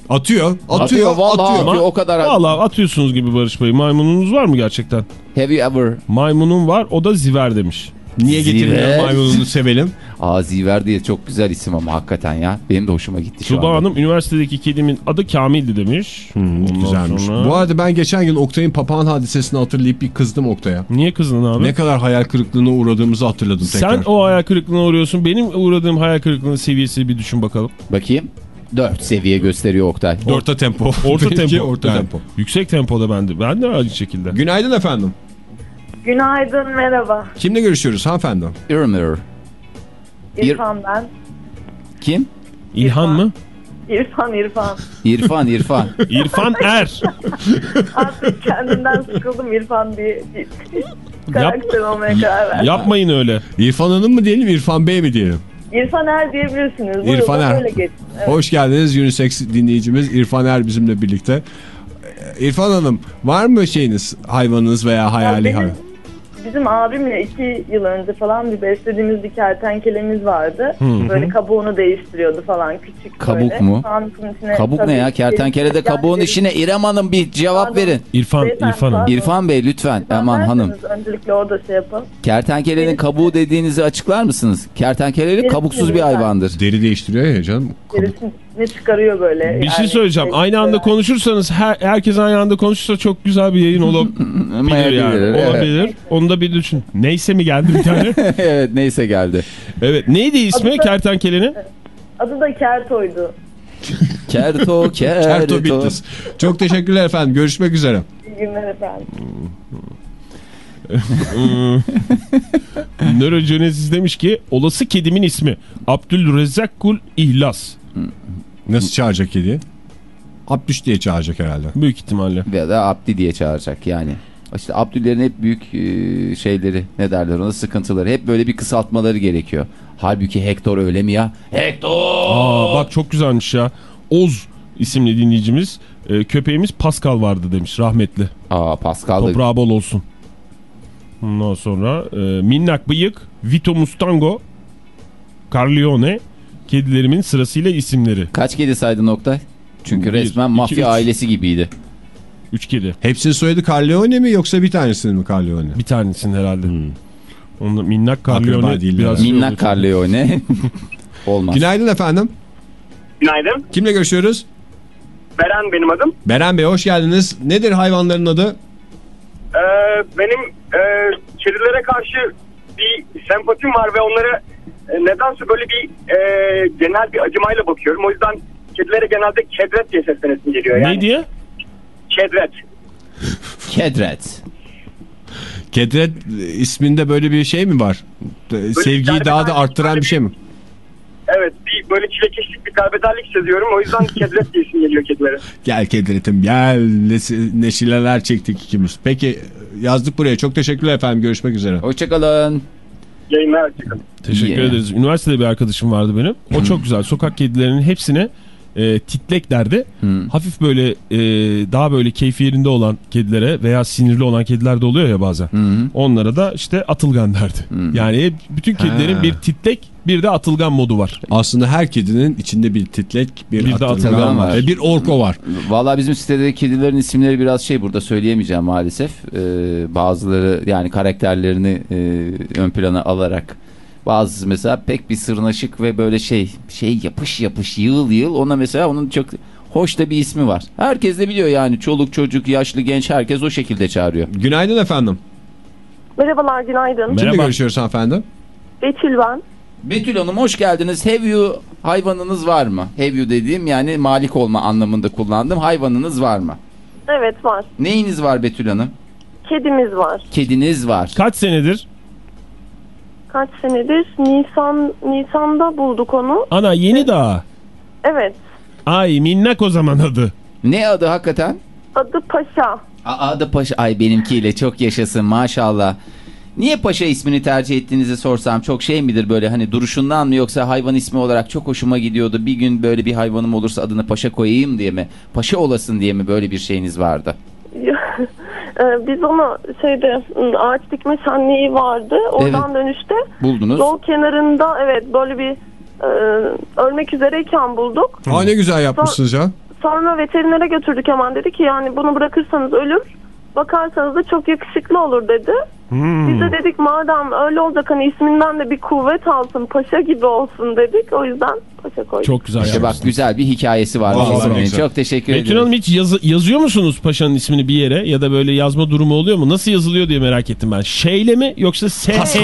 Atıyor, atıyor, Atıyor, vallahi atıyor. atıyor. o kadar- Valla atıyorsunuz gibi Barış Bey. Maymununuz var mı gerçekten? Have you ever? Maymunum var o da Ziver demiş. Niye getirmiyor maymununu sevelim? Aa Ziver diye çok güzel isim ama hakikaten ya. Benim de hoşuma gitti şu Tuba. Hanım üniversitedeki kedimin adı Kamil'di demiş. Ondan Güzelmiş. sonra- Bu arada ben geçen gün Oktay'ın papağan hadisesini hatırlayıp bir kızdım Oktay'a. Niye kızdın abi? Ne kadar hayal kırıklığına uğradığımızı hatırladım tekrar. Sen o hayal kırıklığına uğruyorsun. Benim uğradığım hayal kırıklığının seviyesi bir düşün bakalım. Bakayım. 4 seviye gösteriyor Oktay. Orta tempo. Orta tempo. Orta Yani tempo. Yüksek tempoda bende. Ben de aynı şekilde. Günaydın efendim. Günaydın, merhaba. Kimle görüşüyoruz hanımefendi? Irmir. İrfan ben. Kim? İlhan mı? İrfan, İrfan. İrfan İrfan. İrfan Er. Artık kendimden sıkıldım İrfan diye. Karakter olmaya karar verdim. Yapmayın öyle. İrfan Hanım mı diyelim İrfan Bey mi diyelim? İrfan Er diyebilirsiniz. Buyurun, İrfan Er. Evet. Hoş geldiniz unisex dinleyicimiz İrfan Er bizimle birlikte. Ee, İrfan Hanım var mı şeyiniz hayvanınız veya hayali hayvan? Bizim abimle iki yıl önce falan bir beslediğimiz bir kertenkelemiz vardı. Böyle kabuğunu değiştiriyordu falan küçük Kabuk böyle. mu? İçine Kabuk ne ya? Kertenkelede değişik kabuğun yerleri- işine İrem Hanım bir cevap verin. İrfan, Beyefendi, İrfan Hanım. pardon. İrfan Bey lütfen. Aman hanım. Derseniz Öncelikle orada şey yapalım. Kertenkelenin kabuğu dediğinizi açıklar mısınız? Kertenkeleleri kabuksuz bir hayvandır. Deri değiştiriyor ya canım. Kabuk. Gerisini çıkarıyor böyle. Bir şey Yani söyleyeceğim. şey- Aynı anda konuşursanız her, herkes aynı anda konuşursa çok güzel bir yayın olabilir yani. evet. Olabilir. Onu da bir düşün. Neyse mi geldi bir tane? evet neyse geldi. evet. Neydi ismi kertenkelenin? Adı da Kerto'ydu. Kerto, kerto. Erto Bitlis. Çok teşekkürler efendim. Görüşmek üzere. İyi günler efendim. Nörogenesis demiş ki olası kedimin ismi Abdülrezzak Kul İhlas. Nasıl çağıracak kedi? Abdüş diye çağıracak herhalde. Büyük ihtimalle. Ya da Abdi diye çağıracak yani. İşte Abdüllerin hep büyük e, şeyleri ne derler ona sıkıntıları. Hep böyle bir kısaltmaları gerekiyor. Halbuki Hector öyle mi ya? Hector! Aa bak çok güzelmiş ya. Oz isimli dinleyicimiz e, köpeğimiz Pascal vardı demiş rahmetli. Aa Pascal da Toprağı bol olsun. Ondan sonra e, minnak bıyık, Vito Mustango, Carlione kedilerimin sırasıyla isimleri. kaç kedi saydın Oktay? Çünkü Bir, resmen iki, mafya üç. ailesi gibiydi. Üç kedi. Hepsinin soyadı Carleone mi yoksa bir tanesinin mi Carleone? Bir tanesinin herhalde. Onu minnak Akraba Carlione değiller biraz yani. şey Minnak. Carleone. Olmaz. Günaydın efendim. Günaydın. Kimle görüşüyoruz? Beren benim adım. Beren Bey hoş geldiniz. Nedir hayvanların adı? Ee, benim e, kedilere karşı bir sempatim var ve onlara e, nedense böyle bir e, genel bir acımayla bakıyorum. O yüzden kedilere genelde kedret diye seslenesim geliyor. Yani Ne diye? Kedret. Kedret. Kedret isminde böyle bir şey mi var? Sevgiyi daha da arttıran bir şey mi? Evet bir böyle çilekeşlik bir kaybederlik seziyorum. O yüzden kedret diye isim geliyor kedilere. Gel Kedret'im gel neşileler çektik ikimiz. Peki yazdık buraya. Çok teşekkürler efendim. Görüşmek üzere. Hoşçakalın. Yayınlar çıkın. Teşekkür Yeah. ederiz. Üniversitede bir arkadaşım vardı benim. O çok güzel. Sokak kedilerinin hepsine e, titlek derdi. Hafif böyle e, daha böyle keyfi yerinde olan kedilere veya sinirli olan kediler de oluyor ya bazen. Onlara da işte atılgan derdi. Yani hep- bütün kedilerin Ha. bir titlek bir de atılgan modu var. Aslında her kedinin içinde bir titlek, bir, Bir de atılgan atılgan var. var. Ve bir orko var. Valla bizim sitede kedilerin isimleri biraz şey burada söyleyemeyeceğim maalesef. Ee, bazıları yani karakterlerini e, ön plana alarak bazısı mesela pek bir sırnaşık ve böyle şey şey yapış yapış yığıl yığıl ona mesela onun çok hoş da bir ismi var. Herkes de biliyor yani çoluk çocuk yaşlı genç herkes o şekilde çağırıyor. Günaydın efendim. Merhabalar, günaydın. Kimle Merhaba. görüşüyoruz hanımefendi? Betül ben. Betül Hanım hoş geldiniz. Have you hayvanınız var mı? Have you dediğim yani malik olma anlamında kullandım. Hayvanınız var mı? Evet var. Neyiniz var Betül Hanım? Kedimiz var. Kediniz var. Kaç senedir? Kaç senedir? Nisan Nisan'da bulduk onu. Ana yeni daha. Evet. Ay minnak o zaman adı. Ne adı hakikaten? Adı Paşa. Aa, adı Paşa. Ay benimkiyle çok yaşasın maşallah. Niye Paşa ismini tercih ettiğinizi sorsam çok şey midir böyle hani duruşundan mı yoksa hayvan ismi olarak çok hoşuma gidiyordu. Bir gün böyle bir hayvanım olursa adını Paşa koyayım diye mi? Paşa olasın diye mi böyle bir şeyiniz vardı? Ee, Biz onu şeyde ım, ağaç dikme şenliği vardı. Oradan dönüşte Buldunuz. yol kenarında evet böyle bir e, ölmek üzereyken bulduk. Aa ne güzel yapmışsınız ya. Sonra veterinere götürdük hemen dedi ki yani bunu bırakırsanız ölür. Bakarsanız da çok yakışıklı olur dedi. Biz de dedik madem öyle olacak hani isminden de bir kuvvet alsın paşa gibi olsun dedik. O yüzden paşa koyduk. Çok güzel İşte bak güzel bir hikayesi var. Vallahi. Çok teşekkür Betül ederim. Hanım hiç yazı- yazıyor musunuz paşanın ismini bir yere ya da böyle yazma durumu oluyor mu? Nasıl yazılıyor diye merak ettim ben. Şeyle mi yoksa S Şey,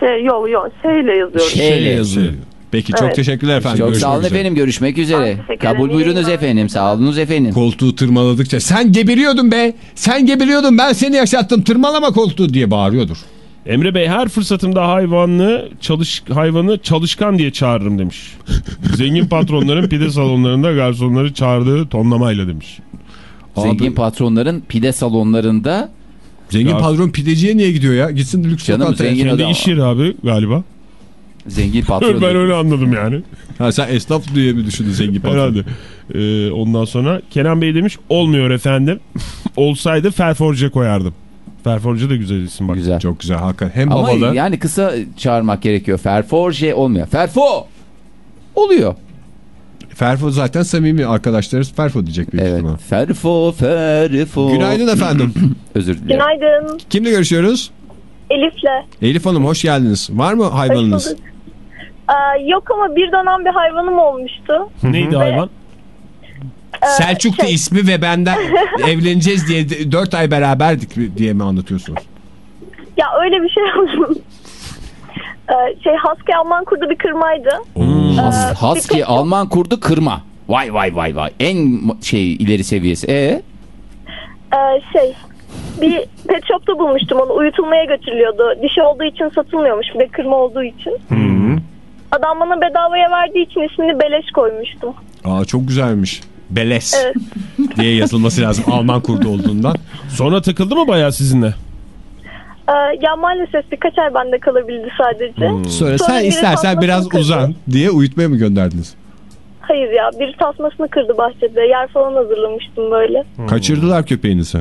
şey yok yok şeyle yazıyoruz. Şeyle. yazıyor. Peki çok Evet. teşekkürler efendim. Çok sağ olun üzere. efendim görüşmek üzere. Kabul buyurunuz efendim sağ olunuz efendim. Koltuğu tırmaladıkça sen geberiyordun be. Sen geberiyordun ben seni yaşattım tırmalama koltuğu diye bağırıyordur. Emre Bey her fırsatımda hayvanı çalış hayvanı çalışkan diye çağırırım demiş. Zengin patronların pide salonlarında garsonları çağırdığı tonlamayla demiş. Zengin Abi- patronların pide salonlarında Zengin Ya- patron pideciye niye gidiyor ya? Gitsin lüks Canım, Yine Kendi de- iş yeri abi galiba. zengin patron. ben öyle anladım yani. Ha, sen esnaf diye mi düşündün zengin patron? Herhalde. Ee, ondan sonra Kenan Bey demiş olmuyor efendim. Olsaydı Ferforce koyardım. Ferforce da güzel isim bak. Güzel. Çok güzel hakikaten. Hem Ama babalı. yani kısa çağırmak gerekiyor. Ferforje olmuyor. Ferfo oluyor. Ferfo zaten samimi arkadaşlarız. Ferfo diyecek büyük Evet. ihtimal. Ferfo, ferfo. Günaydın efendim. Özür dilerim. Günaydın. Kimle görüşüyoruz? Elif'le. Elif Hanım hoş geldiniz. Var mı hayvanınız? Ee, yok ama bir dönem bir hayvanım olmuştu. Neydi hayvan? Selçuk'tu şey- ismi ve benden evleneceğiz diye 4 ay beraberdik diye mi anlatıyorsunuz? Ya öyle bir şey oldu. Ee, şey Husky Alman kurdu bir kırmaydı. Has- Ee, Husky birkaç- Alman kurdu kırma. Vay vay vay vay. En şey ileri seviyesi. E Ee, şey bir pet shop'ta bulmuştum onu uyutulmaya götürülüyordu. Dişi olduğu için satılmıyormuş bir de kırma olduğu için. Adam bana bedavaya verdiği için ismini Beleş koymuştum. Aa çok güzelmiş. Beles Evet. diye yazılması lazım Alman kurdu olduğundan. Sonra takıldı mı bayağı sizinle? Ee, ya maalesef birkaç ay bende kalabildi sadece. Sonra Sonra sen istersen biraz kırdı. uzan diye uyutmaya mı gönderdiniz? Hayır ya bir tasmasını kırdı bahçede. Yer falan hazırlamıştım böyle. Kaçırdılar köpeğinizi.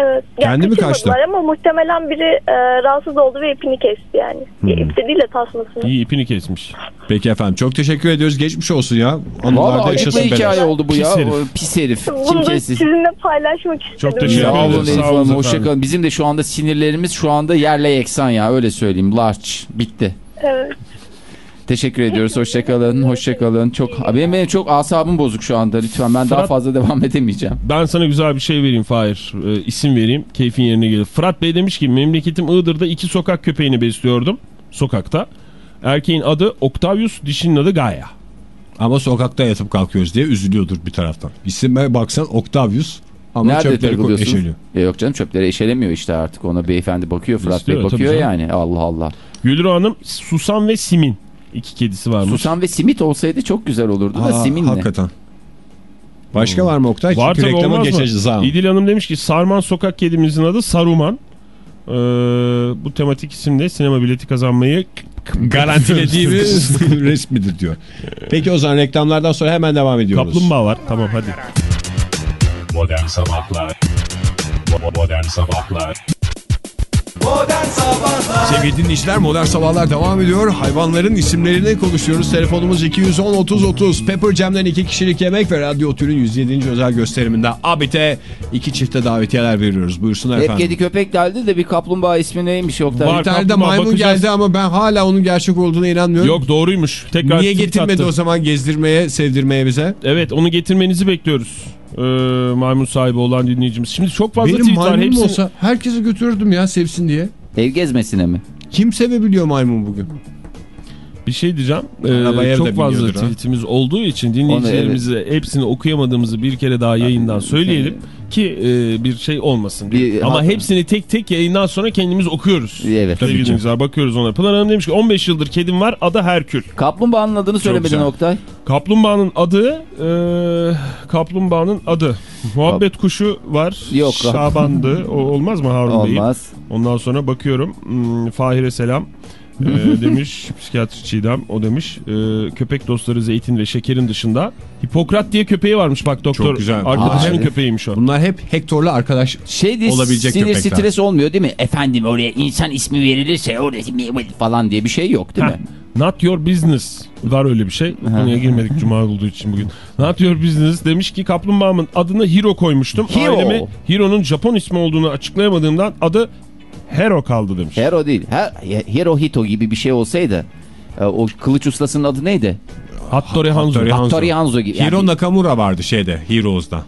Evet. Kendi mi kaçtı? Ama muhtemelen biri e, rahatsız oldu ve ipini kesti yani. Hmm. İp de değil de tasmasını. İyi ipini kesmiş. Peki efendim çok teşekkür ediyoruz. Geçmiş olsun ya. Anılarda yaşasın acıklı hikaye oldu bu Pis ya. herif. O Pis herif. Kim Bunu da kesti? sizinle paylaşmak istedim. Çok teşekkür Sağ olun ederiz. Elif Sağ olun Hanım. efendim. Hoşçakalın. Bizim de şu anda sinirlerimiz şu anda yerle yeksan ya. Öyle söyleyeyim. Large. Bitti. Evet. Teşekkür ediyoruz. Hoşçakalın. Hoşçakalın. Çok benim, benim çok asabım bozuk şu anda. Lütfen ben daha Fırat- fazla devam edemeyeceğim. Ben sana güzel bir şey vereyim Fahir. Ee, isim vereyim. Keyfin yerine gelir. Fırat Bey demiş ki memleketim Iğdır'da iki sokak köpeğini besliyordum. Sokakta. Erkeğin adı Octavius, dişinin adı Gaia. Ama sokakta yatıp kalkıyoruz diye üzülüyordur bir taraftan. İsime baksan Octavius ama Nerede çöpleri eşeliyor. E yok canım çöpleri eşelemiyor işte artık ona beyefendi bakıyor Fırat İstiyor, Bey bakıyor yani Allah Allah. Gülru Hanım Susan ve Simin. İki kedisi varmış. Susan ve simit olsaydı çok güzel olurdu da Aa, simin ne? hakikaten. Başka var mı Oktay? Var Çünkü tabii reklama geçeceğiz ha. İdil Hanım demiş ki Sarman sokak kedimizin adı Saruman. Ee, bu tematik isimle sinema bileti kazanmayı Garantilediğimiz resmidir diyor. Peki o zaman reklamlardan sonra hemen devam ediyoruz. Kaplumbağa var. Tamam hadi. Modern Sabahlar Bo- Modern Sabahlar Sevgili dinleyiciler Modern Sabahlar devam ediyor. Hayvanların isimlerini konuşuyoruz. Telefonumuz 210-30-30. Pepper Jam'den iki kişilik yemek ve Radyo Otür'ün 107. özel gösteriminde Abit'e iki çifte davetiyeler veriyoruz. Buyursunlar Hep efendim. kedi köpek geldi de bir kaplumbağa ismi neymiş Oktay? Var. Bir tane de maymun bakacağız. geldi ama ben hala onun gerçek olduğuna inanmıyorum. Yok doğruymuş. Tekrar Niye getirmedi attı. o zaman gezdirmeye, sevdirmeye bize? Evet onu getirmenizi bekliyoruz. Ee, maymun sahibi olan dinleyicimiz. Şimdi çok fazla Benim tweet var. Hepsini... olsa herkese götürürdüm ya sevsin diye. Ev gezmesine mi? Kim sevebiliyor maymun bugün? Bir şey diyeceğim. Ee, çok fazla biniyordur ha. tweetimiz olduğu için dinleyicilerimize hepsini okuyamadığımızı bir kere daha yayından söyleyelim ki e, bir şey olmasın. Bir- Ama ha- hepsini tek tek yayından sonra kendimiz okuyoruz. Evet. Sevgili dinleyiciler bakıyoruz ona. Pınar Hanım demiş ki 15 yıldır kedim var adı Herkül. Kaplumbağanın adını söylemedin güzel. Oktay. Kaplumbağanın adı e, kaplumbağanın adı. Muhabbet kuşu var. Yok. Şaban'dı. O olmaz mı Harun Bey'in? Olmaz. Ondan sonra bakıyorum. Hmm, Fahir'e selam. Ee, demiş psikiyatri Çiğdem o demiş e, köpek dostları zeytin ve şekerin dışında Hipokrat diye köpeği varmış bak doktor Çok güzel. arkadaşımın Aa, köpeğiymiş o Bunlar hep Hector'la arkadaş Şey diye Olabilecek sinir köpekler. stres olmuyor değil mi? Efendim oraya insan ismi verilirse oraya falan diye bir şey yok değil Heh, mi? Not your business var öyle bir şey konuya girmedik cuma olduğu için bugün Not your business demiş ki kaplumbağamın adını Hiro koymuştum Hiro. aileme Hiro'nun Japon ismi olduğunu açıklayamadığımdan adı Hero kaldı demiş Hero değil. Her, Hirohito gibi bir şey olsaydı e, o kılıç ustasının adı neydi? Hattori Hanzo Hattori Hanzo. Hattori Hanzo gibi. Yani Hiro Nakamura vardı şeyde Heroes'da.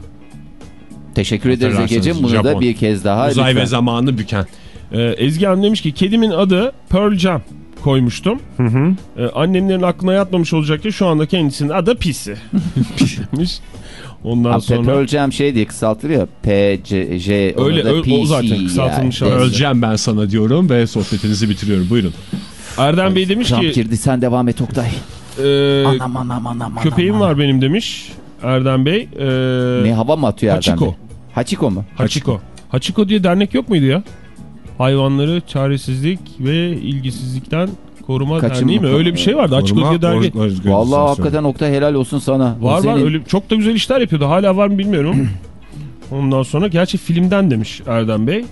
teşekkür ederiz Ege'ciğim. Bunu da Japon. bir kez daha Uzay lütfen. ve zamanını büken. Ee, Ezgi Hanım demiş ki kedimin adı Pearl Jam koymuştum. Ee, annemlerin aklına yatmamış olacak ki şu anda kendisinin adı Pisi. demiş. Ondan Abi sonra Jam şey diye kısaltılıyor. P, C, J, Öyle, da ö- o PC zaten kısaltılmış yani. Öleceğim ben sana diyorum ve sohbetinizi bitiriyorum. Buyurun. Erdem Bey demiş Trump ki girdi sen devam et Oktay. e, anam anam anam. köpeğim anam. var benim demiş Erdem Bey. E, Ne hava mı atıyor Erdem Hachiko. Bey? Hachiko mu? Hachiko. Hachiko diye dernek yok muydu ya? Hayvanları çaresizlik ve ilgisizlikten koruma Kaçınma- derneği mi? Öyle bir şey vardı. Hachiko diye dernek. Vallahi hakikaten Oktay helal olsun sana. Var var senin- öyle çok da güzel işler yapıyordu. Hala var mı bilmiyorum. Ondan sonra gerçi filmden demiş Erdem Bey.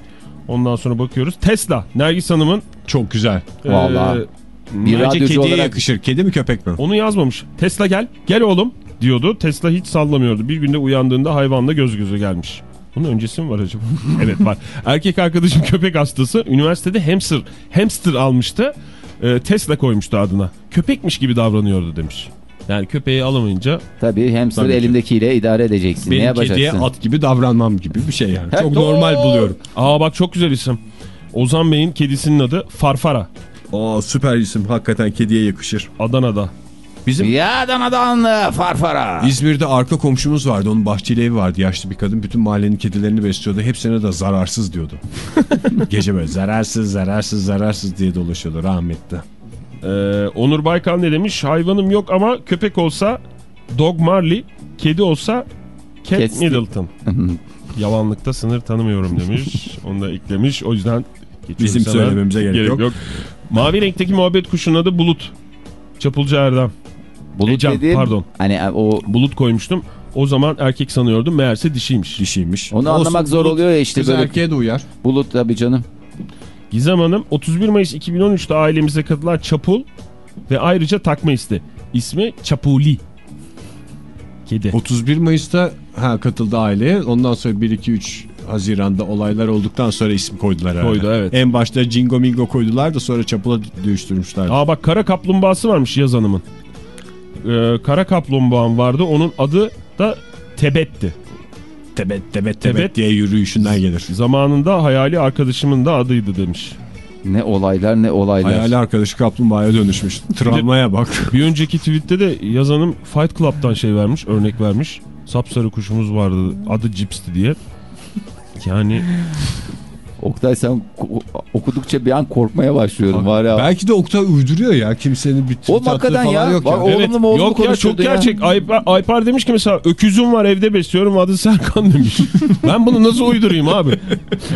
Ondan sonra bakıyoruz. Tesla. Nergis Hanım'ın Çok güzel. Vallahi. e, Bir Bence kediye olarak yakışır. Kedi mi köpek mi? onu yazmamış. Tesla gel. Gel oğlum diyordu. Tesla hiç sallamıyordu. Bir günde uyandığında hayvanla göz göze gelmiş. Bunun öncesi mi var acaba? evet var. Erkek arkadaşım köpek hastası. Üniversitede hamster, hamster almıştı. Ee, Tesla koymuştu adına. Köpekmiş gibi davranıyordu demiş. Yani köpeği alamayınca tabii hamster Tabii ki. elindekiyle idare edeceksin. ne Benim yapacaksın? kediye at gibi davranmam gibi bir şey yani. Çok normal buluyorum. Aa bak çok güzel isim. Ozan Bey'in kedisinin adı Farfara. Aa süper isim. Hakikaten kediye yakışır. Adana'da. Bizim Ya Adana'dan farfara. İzmir'de arka komşumuz vardı. Onun bahçeli evi vardı. Yaşlı bir kadın. Bütün mahallenin kedilerini besliyordu. Hepsine de zararsız diyordu. Gece böyle zararsız, zararsız, zararsız diye dolaşıyordu rahmetli. Ee, Onur Baykal ne demiş? Hayvanım yok ama köpek olsa Dog Marley, kedi olsa Cat Cat Middleton. Yavanlıkta sınır tanımıyorum demiş. Onu da eklemiş. O yüzden Bizim söylememize gerek yok. Mavi renkteki muhabbet kuşunun adı Bulut. Çapulcu Erdem. Bulut Ecem, dediğim, pardon. Hani o Bulut koymuştum. O zaman erkek sanıyordum. Meğerse dişiymiş. Dişiymiş. onu Olsun, anlamak zor bulut oluyor ya işte Kız böyle. erkeğe de uyar. Bulut tabii canım. Gizem Hanım 31 Mayıs 2013'te ailemize katılan Çapul ve ayrıca takma isti. İsmi Çapuli. Kedi. 31 Mayıs'ta ha, katıldı aileye. Ondan sonra 1-2-3 Haziran'da olaylar olduktan sonra isim koydular herhalde. Koydu, evet. En başta Jingo Mingo koydular da sonra Çapul'a dönüştürmüşler. Aa bak kara kaplumbağası varmış Yaz Hanım'ın. Ee, kara kaplumbağam vardı. Onun adı da Tebet'ti. Tebet tebet tebet, Tebet. diye yürüyüşünden gelir. Zamanında hayali arkadaşımın da adıydı demiş. Ne olaylar ne olaylar. Hayali arkadaşı kaplumbağaya dönüşmüş. Travmaya bak. Bir önceki tweette de Yaz Hanım Fight Club'dan şey vermiş, örnek vermiş. Sapsarı kuşumuz vardı, adı Cips'ti diye. Yani Oktay sen okudukça bir an korkmaya başlıyorum var ya. Belki de Oktay uyduruyor ya. Kimsenin bir Oğlum hakikaten ya. yok Bak, ya. Evet, mu, oğlumlu yok ya çok konuşuyordu ya. gerçek. Aypar, Aypar demiş ki mesela öküzüm var evde besliyorum adı Serkan demiş. ben bunu nasıl uydurayım abi?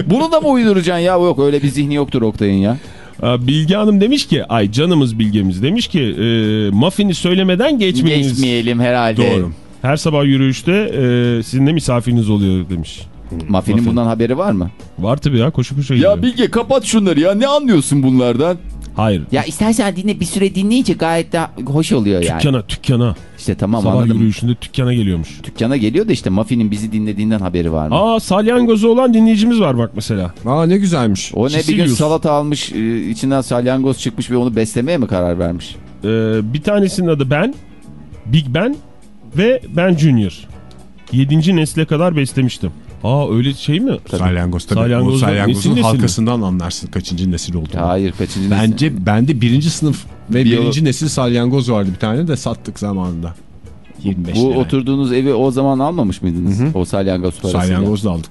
Bunu da mı uyduracaksın ya? Yok öyle bir zihni yoktur Oktay'ın ya. Aa, Bilge Hanım demiş ki ay canımız Bilge'miz demiş ki e, muffini söylemeden geçmeyiniz. Geçmeyelim herhalde. Doğru. Her sabah yürüyüşte e, sizin de misafiriniz oluyor demiş. Mafinin bundan haberi var mı? Var tabii ya koşu koşu gidiyor. Ya Bilge kapat şunları ya. Ne anlıyorsun bunlardan? Hayır. Ya istersen dinle bir süre dinleyince gayet de hoş oluyor yani. Dükkana dükkana. İşte tamam sabah anladım. yürüyüşünde dükkana geliyormuş. Dükkana geliyor da işte Maffin'in bizi dinlediğinden haberi var mı? Aa salyangozu olan dinleyicimiz var bak mesela. Aa ne güzelmiş. o ne bir gün salata almış e, içinden salyangoz çıkmış ve onu beslemeye mi karar vermiş? Ee, bir tanesinin adı Ben, Big Ben ve Ben Junior. Yedinci nesle kadar beslemiştim. Aa öyle şey mi? Salyangoz tabii. Salyangozdan o salyangozun nesil halkasından anlarsın kaçıncı nesil olduğunu. Hayır kaçıncı nesil? Bence bende birinci sınıf ve Biyolo- birinci nesil salyangoz vardı bir tane de sattık zamanında. 25 Bu lira. oturduğunuz evi o zaman almamış mıydınız? O salyangoz parasıyla. Salyangoz da aldık.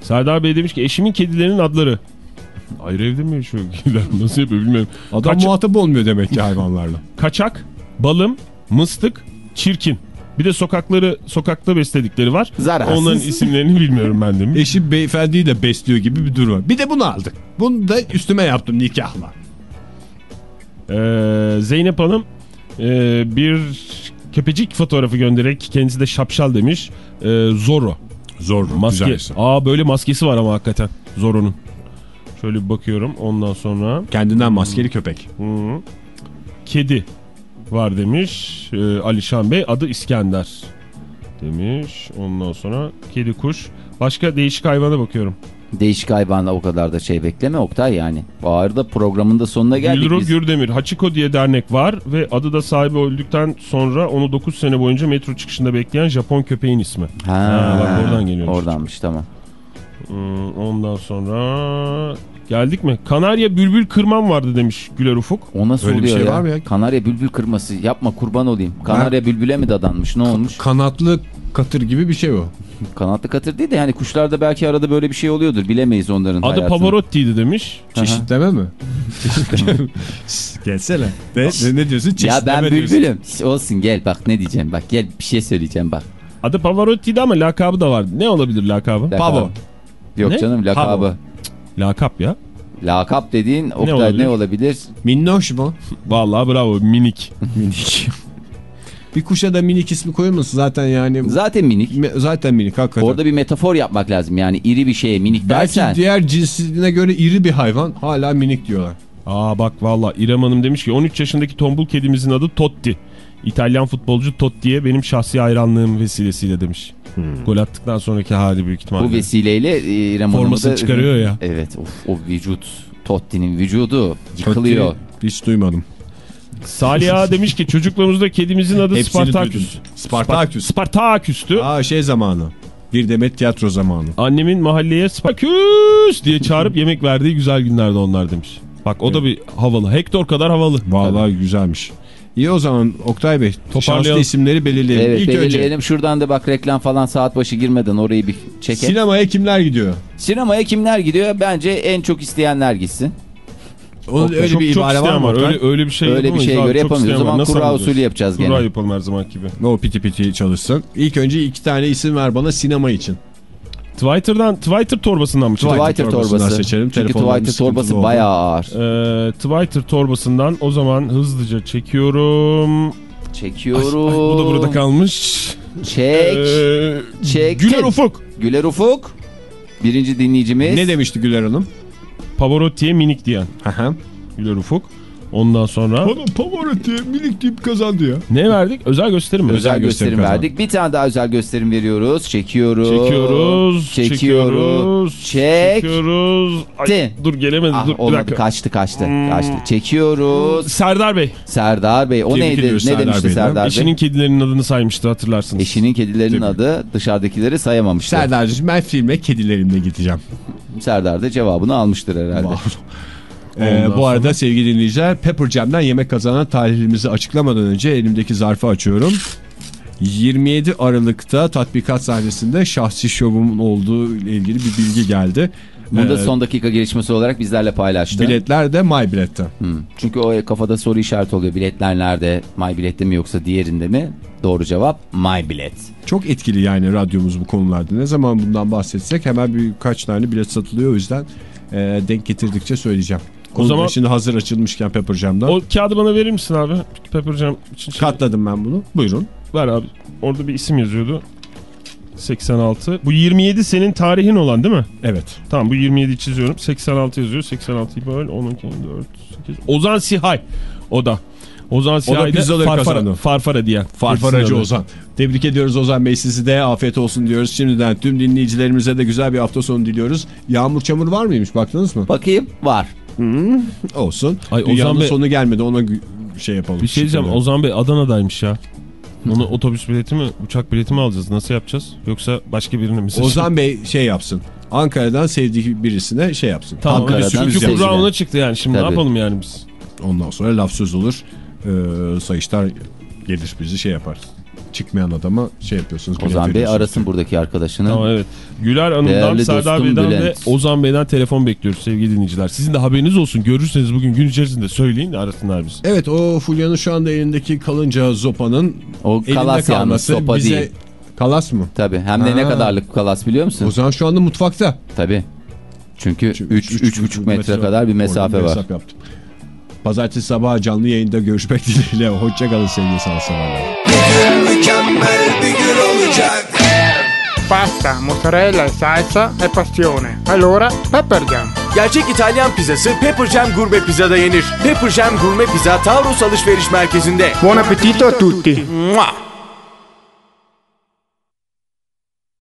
Serdar Bey demiş ki eşimin kedilerinin adları. Ayrı evde mi yaşıyor kediler? Nasıl yapıyor bilmiyorum. Adam Kaç- muhatap olmuyor demek ki hayvanlarla. Kaçak, balım, mıstık, çirkin. Bir de sokakları sokakta besledikleri var. Zararsız. Onların isimlerini bilmiyorum ben demiş. Eşim beyefendiyi de besliyor gibi bir durum var. Bir de bunu aldık. Bunu da üstüme yaptım nikahla. Ee, Zeynep Hanım e, bir köpecik fotoğrafı göndererek kendisi de şapşal demiş. Ee, Zorro. Zor. Maske. Güzel isim. Aa böyle maskesi var ama hakikaten Zorro'nun. Şöyle bir bakıyorum ondan sonra. Kendinden maskeli köpek. Hı -hı. Kedi var demiş ee, Alişan Bey adı İskender demiş. Ondan sonra kedi kuş. Başka değişik hayvana bakıyorum. Değişik hayvanla o kadar da şey bekleme Oktay yani. Bu arada programın da sonuna geldik Gülru biz. Gürdemir Hachiko diye dernek var ve adı da sahibi öldükten sonra onu 9 sene boyunca metro çıkışında bekleyen Japon köpeğin ismi. Ha, Ha, bak oradan geliyormuş. Oradanmış tamam. Ondan sonra Geldik mi? Kanarya bülbül kırmam vardı demiş Güler Ufuk. O nasıl Öyle bir oluyor şey ya? var mı ya? Kanarya bülbül kırması yapma kurban olayım. Kanarya bülbüle mi dadanmış ne olmuş? Kanatlı katır gibi bir şey o. Kanatlı katır değil de yani kuşlarda belki arada böyle bir şey oluyordur. Bilemeyiz onların Adı hayatını. Pavarotti'ydi demiş. Çeşitleme mi? Gelsene. Ne, ne, ne diyorsun? Ya Çeşitleme ben diyorsun. bülbülüm. Olsun gel bak ne diyeceğim bak gel bir şey söyleyeceğim bak. Adı Pavarotti'ydi ama lakabı da vardı. Ne olabilir lakabı? Lakabı. Pavo. Yok Ne? canım lakabı. Lakap ya. Lakap dediğin Oktay ne olabilir? olabilir? Minnoş mu? Vallahi bravo minik. Minik. bir kuşa da minik ismi koyulmasın zaten yani. Zaten minik. Me- Zaten minik hakikaten. Orada bir metafor yapmak lazım yani iri bir şeye minik Belki dersen. diğer cinsine göre iri bir hayvan hala minik diyorlar. Aa bak valla İrem Hanım demiş ki 13 yaşındaki tombul kedimizin adı Totti. İtalyan futbolcu Totti'ye benim şahsi hayranlığım vesilesiyle demiş. Gol attıktan sonraki hali büyük ihtimalle. Bu vesileyle e, İrem Hanım'ı Formasını da- çıkarıyor ya. Evet of, o vücut Totti'nin vücudu yıkılıyor. Totti Hiç duymadım. Salih Ağa demiş ki çocukluğumuzda kedimizin adı Hepsini Spartaküs. duydum. Spartaküs. Spartaküs'tü. Aa şey zamanı. Bir demet tiyatro zamanı. Annemin mahalleye Spartaküs diye çağırıp yemek verdiği güzel günlerde onlar demiş. Bak o da bir havalı. Hector kadar havalı. Vallahi güzelmiş. İyi o zaman Oktay Bey şanslı isimleri belirleyelim. Evet İlk belirleyelim önce şuradan da bak reklam falan saat başı girmeden orayı bir çekelim. sinemaya kimler gidiyor? Sinemaya kimler gidiyor? Bence en çok isteyenler gitsin. Onun öyle çok, bir çok ibare var mı? var. Öyle, öyle bir şey Öyle bir şeye göre yapamıyoruz. O zaman Nasıl kura usulü yapacağız Kura gene. yapalım her zaman gibi. O piti piti çalışsın. İlk önce iki tane isim ver bana sinema için. Twitter'dan, Twitter torbasından mı? Twitter torbasından torbası. seçelim. Çünkü Telefonlarımız Twitter torbası oldu. bayağı ağır. Ee, Twitter torbasından o zaman hızlıca çekiyorum. Çekiyorum. Ay, bu da burada kalmış. Çek. Ee, çek. Güler Ufuk. Güler Ufuk. Birinci dinleyicimiz. Ne demişti Güler Hanım? Pavarotti'ye minik diyen. Güler Ufuk. Ondan sonra Pavarotti minik deyip kazandı ya. ne verdik? Özel gösterim mi? Özel, Özel gösterim, gösterim verdik. Bir tane daha özel gösterim veriyoruz. Çekiyoruz. Çekiyoruz. Çekiyoruz. Çek. Çekiyoruz. Ay, dur gelemedi. Ah, dur bir olmadı. dakika. Kaçtı kaçtı. Hmm. Kaçtı. Çekiyoruz. Serdar Bey. Serdar Bey. O Tebrik neydi? Ne Serdar demişti Bey'den. Serdar Bey? Eşinin kedilerinin adını saymıştı hatırlarsınız. Eşinin kedilerinin adı dışarıdakileri sayamamıştı. Serdar'cığım ben filme kedilerimle gideceğim. Serdar da cevabını almıştır herhalde. Ee, bu arada sevgili dinleyiciler Pepper Jam'den yemek kazanan tarihlimizi açıklamadan önce elimdeki zarfı açıyorum. 27 Aralık'ta tatbikat sahnesinde şahsi şovumun olduğu ile ilgili bir bilgi geldi. Bunu da Ee, son dakika gelişmesi olarak bizlerle paylaştı. Biletler de My Bilet'te. Hı. Çünkü o kafada soru işareti oluyor. Biletler nerede? My Bilet'te mi yoksa diğerinde mi? Doğru cevap My Bilet. Çok etkili yani radyomuz bu konularda. Ne zaman bundan bahsetsek hemen birkaç tane bilet satılıyor. O yüzden e, denk getirdikçe söyleyeceğim. O zaman- şimdi hazır açılmışken Pepper Jam'dan. O kağıdı bana verir misin abi? Peppercam için şey- Katladım ben bunu. Buyurun. Ver abi. Orada bir isim yazıyordu. 86. Bu 27 senin tarihin olan değil mi? Evet. Tamam bu 27'yi çiziyorum. 86 yazıyor. 86'yı böyle 12, 4, 8. Ozan Sihay. O da. Ozan Sihay da pizzaları farfara, kazandı. farfara diye. Farfaracı. Ozan. Tebrik ediyoruz Ozan Bey sizi de afiyet olsun diyoruz. Şimdiden tüm dinleyicilerimize de güzel bir hafta sonu diliyoruz. Yağmur çamur var mıymış baktınız mı? Bakayım var. Olsun. Ay, Ozan Dünyanın Bey- sonu gelmedi ona şey yapalım. Bir şey diyeceğim. Şükür. Ozan Bey Adana'daymış ya. Onu otobüs bileti mi, uçak bileti mi alacağız? Nasıl yapacağız? Yoksa başka birine mi seçeceğiz? Ozan Bey şey yapsın. Ankara'dan sevdiği birisine şey yapsın. Tamam, Ankara'dan sevgiler. kurrağı ona çıktı yani. Şimdi Tabii. ne yapalım yani biz? Ondan sonra laf söz olur. Ee, sayıştar gelir bizi şey yapar. Çıkmayan adama şey yapıyorsunuz. Ozan Bey arasın buradaki arkadaşını. Tamam evet. Güler Hanım'dan, Serdar dostum Bey'den ve Bülent. Ozan Bey'den telefon bekliyoruz sevgili dinleyiciler. Sizin de haberiniz olsun. Görürseniz bugün gün içerisinde söyleyin de arasınlar bizi. Evet o Fulya'nın şu anda elindeki kalınca zopanın O elinde kalması sopa bize... değil. Kalas mı? Tabii. Hem de ne Ha. kadarlık kalas biliyor musun? O zaman şu anda mutfakta. Tabii. Çünkü Çünkü 3-3,5 metre kadar bir mesafe var. hesap yaptım. Pazartesi sabahı canlı yayında görüşmek dileğiyle. Hoşçakalın sevgili sanatseverler. Mükemmel bir gün olacak. Pasta, mozzarella e salsa e passione. Allora, Pepper Jam. Gerçek İtalyan pizzası Pepper Jam Gurme Pizza'da yenir. Pepper Jam Gurme Pizza Taurus Alışveriş Merkezi'nde. Buon appetito a tutti. Mua!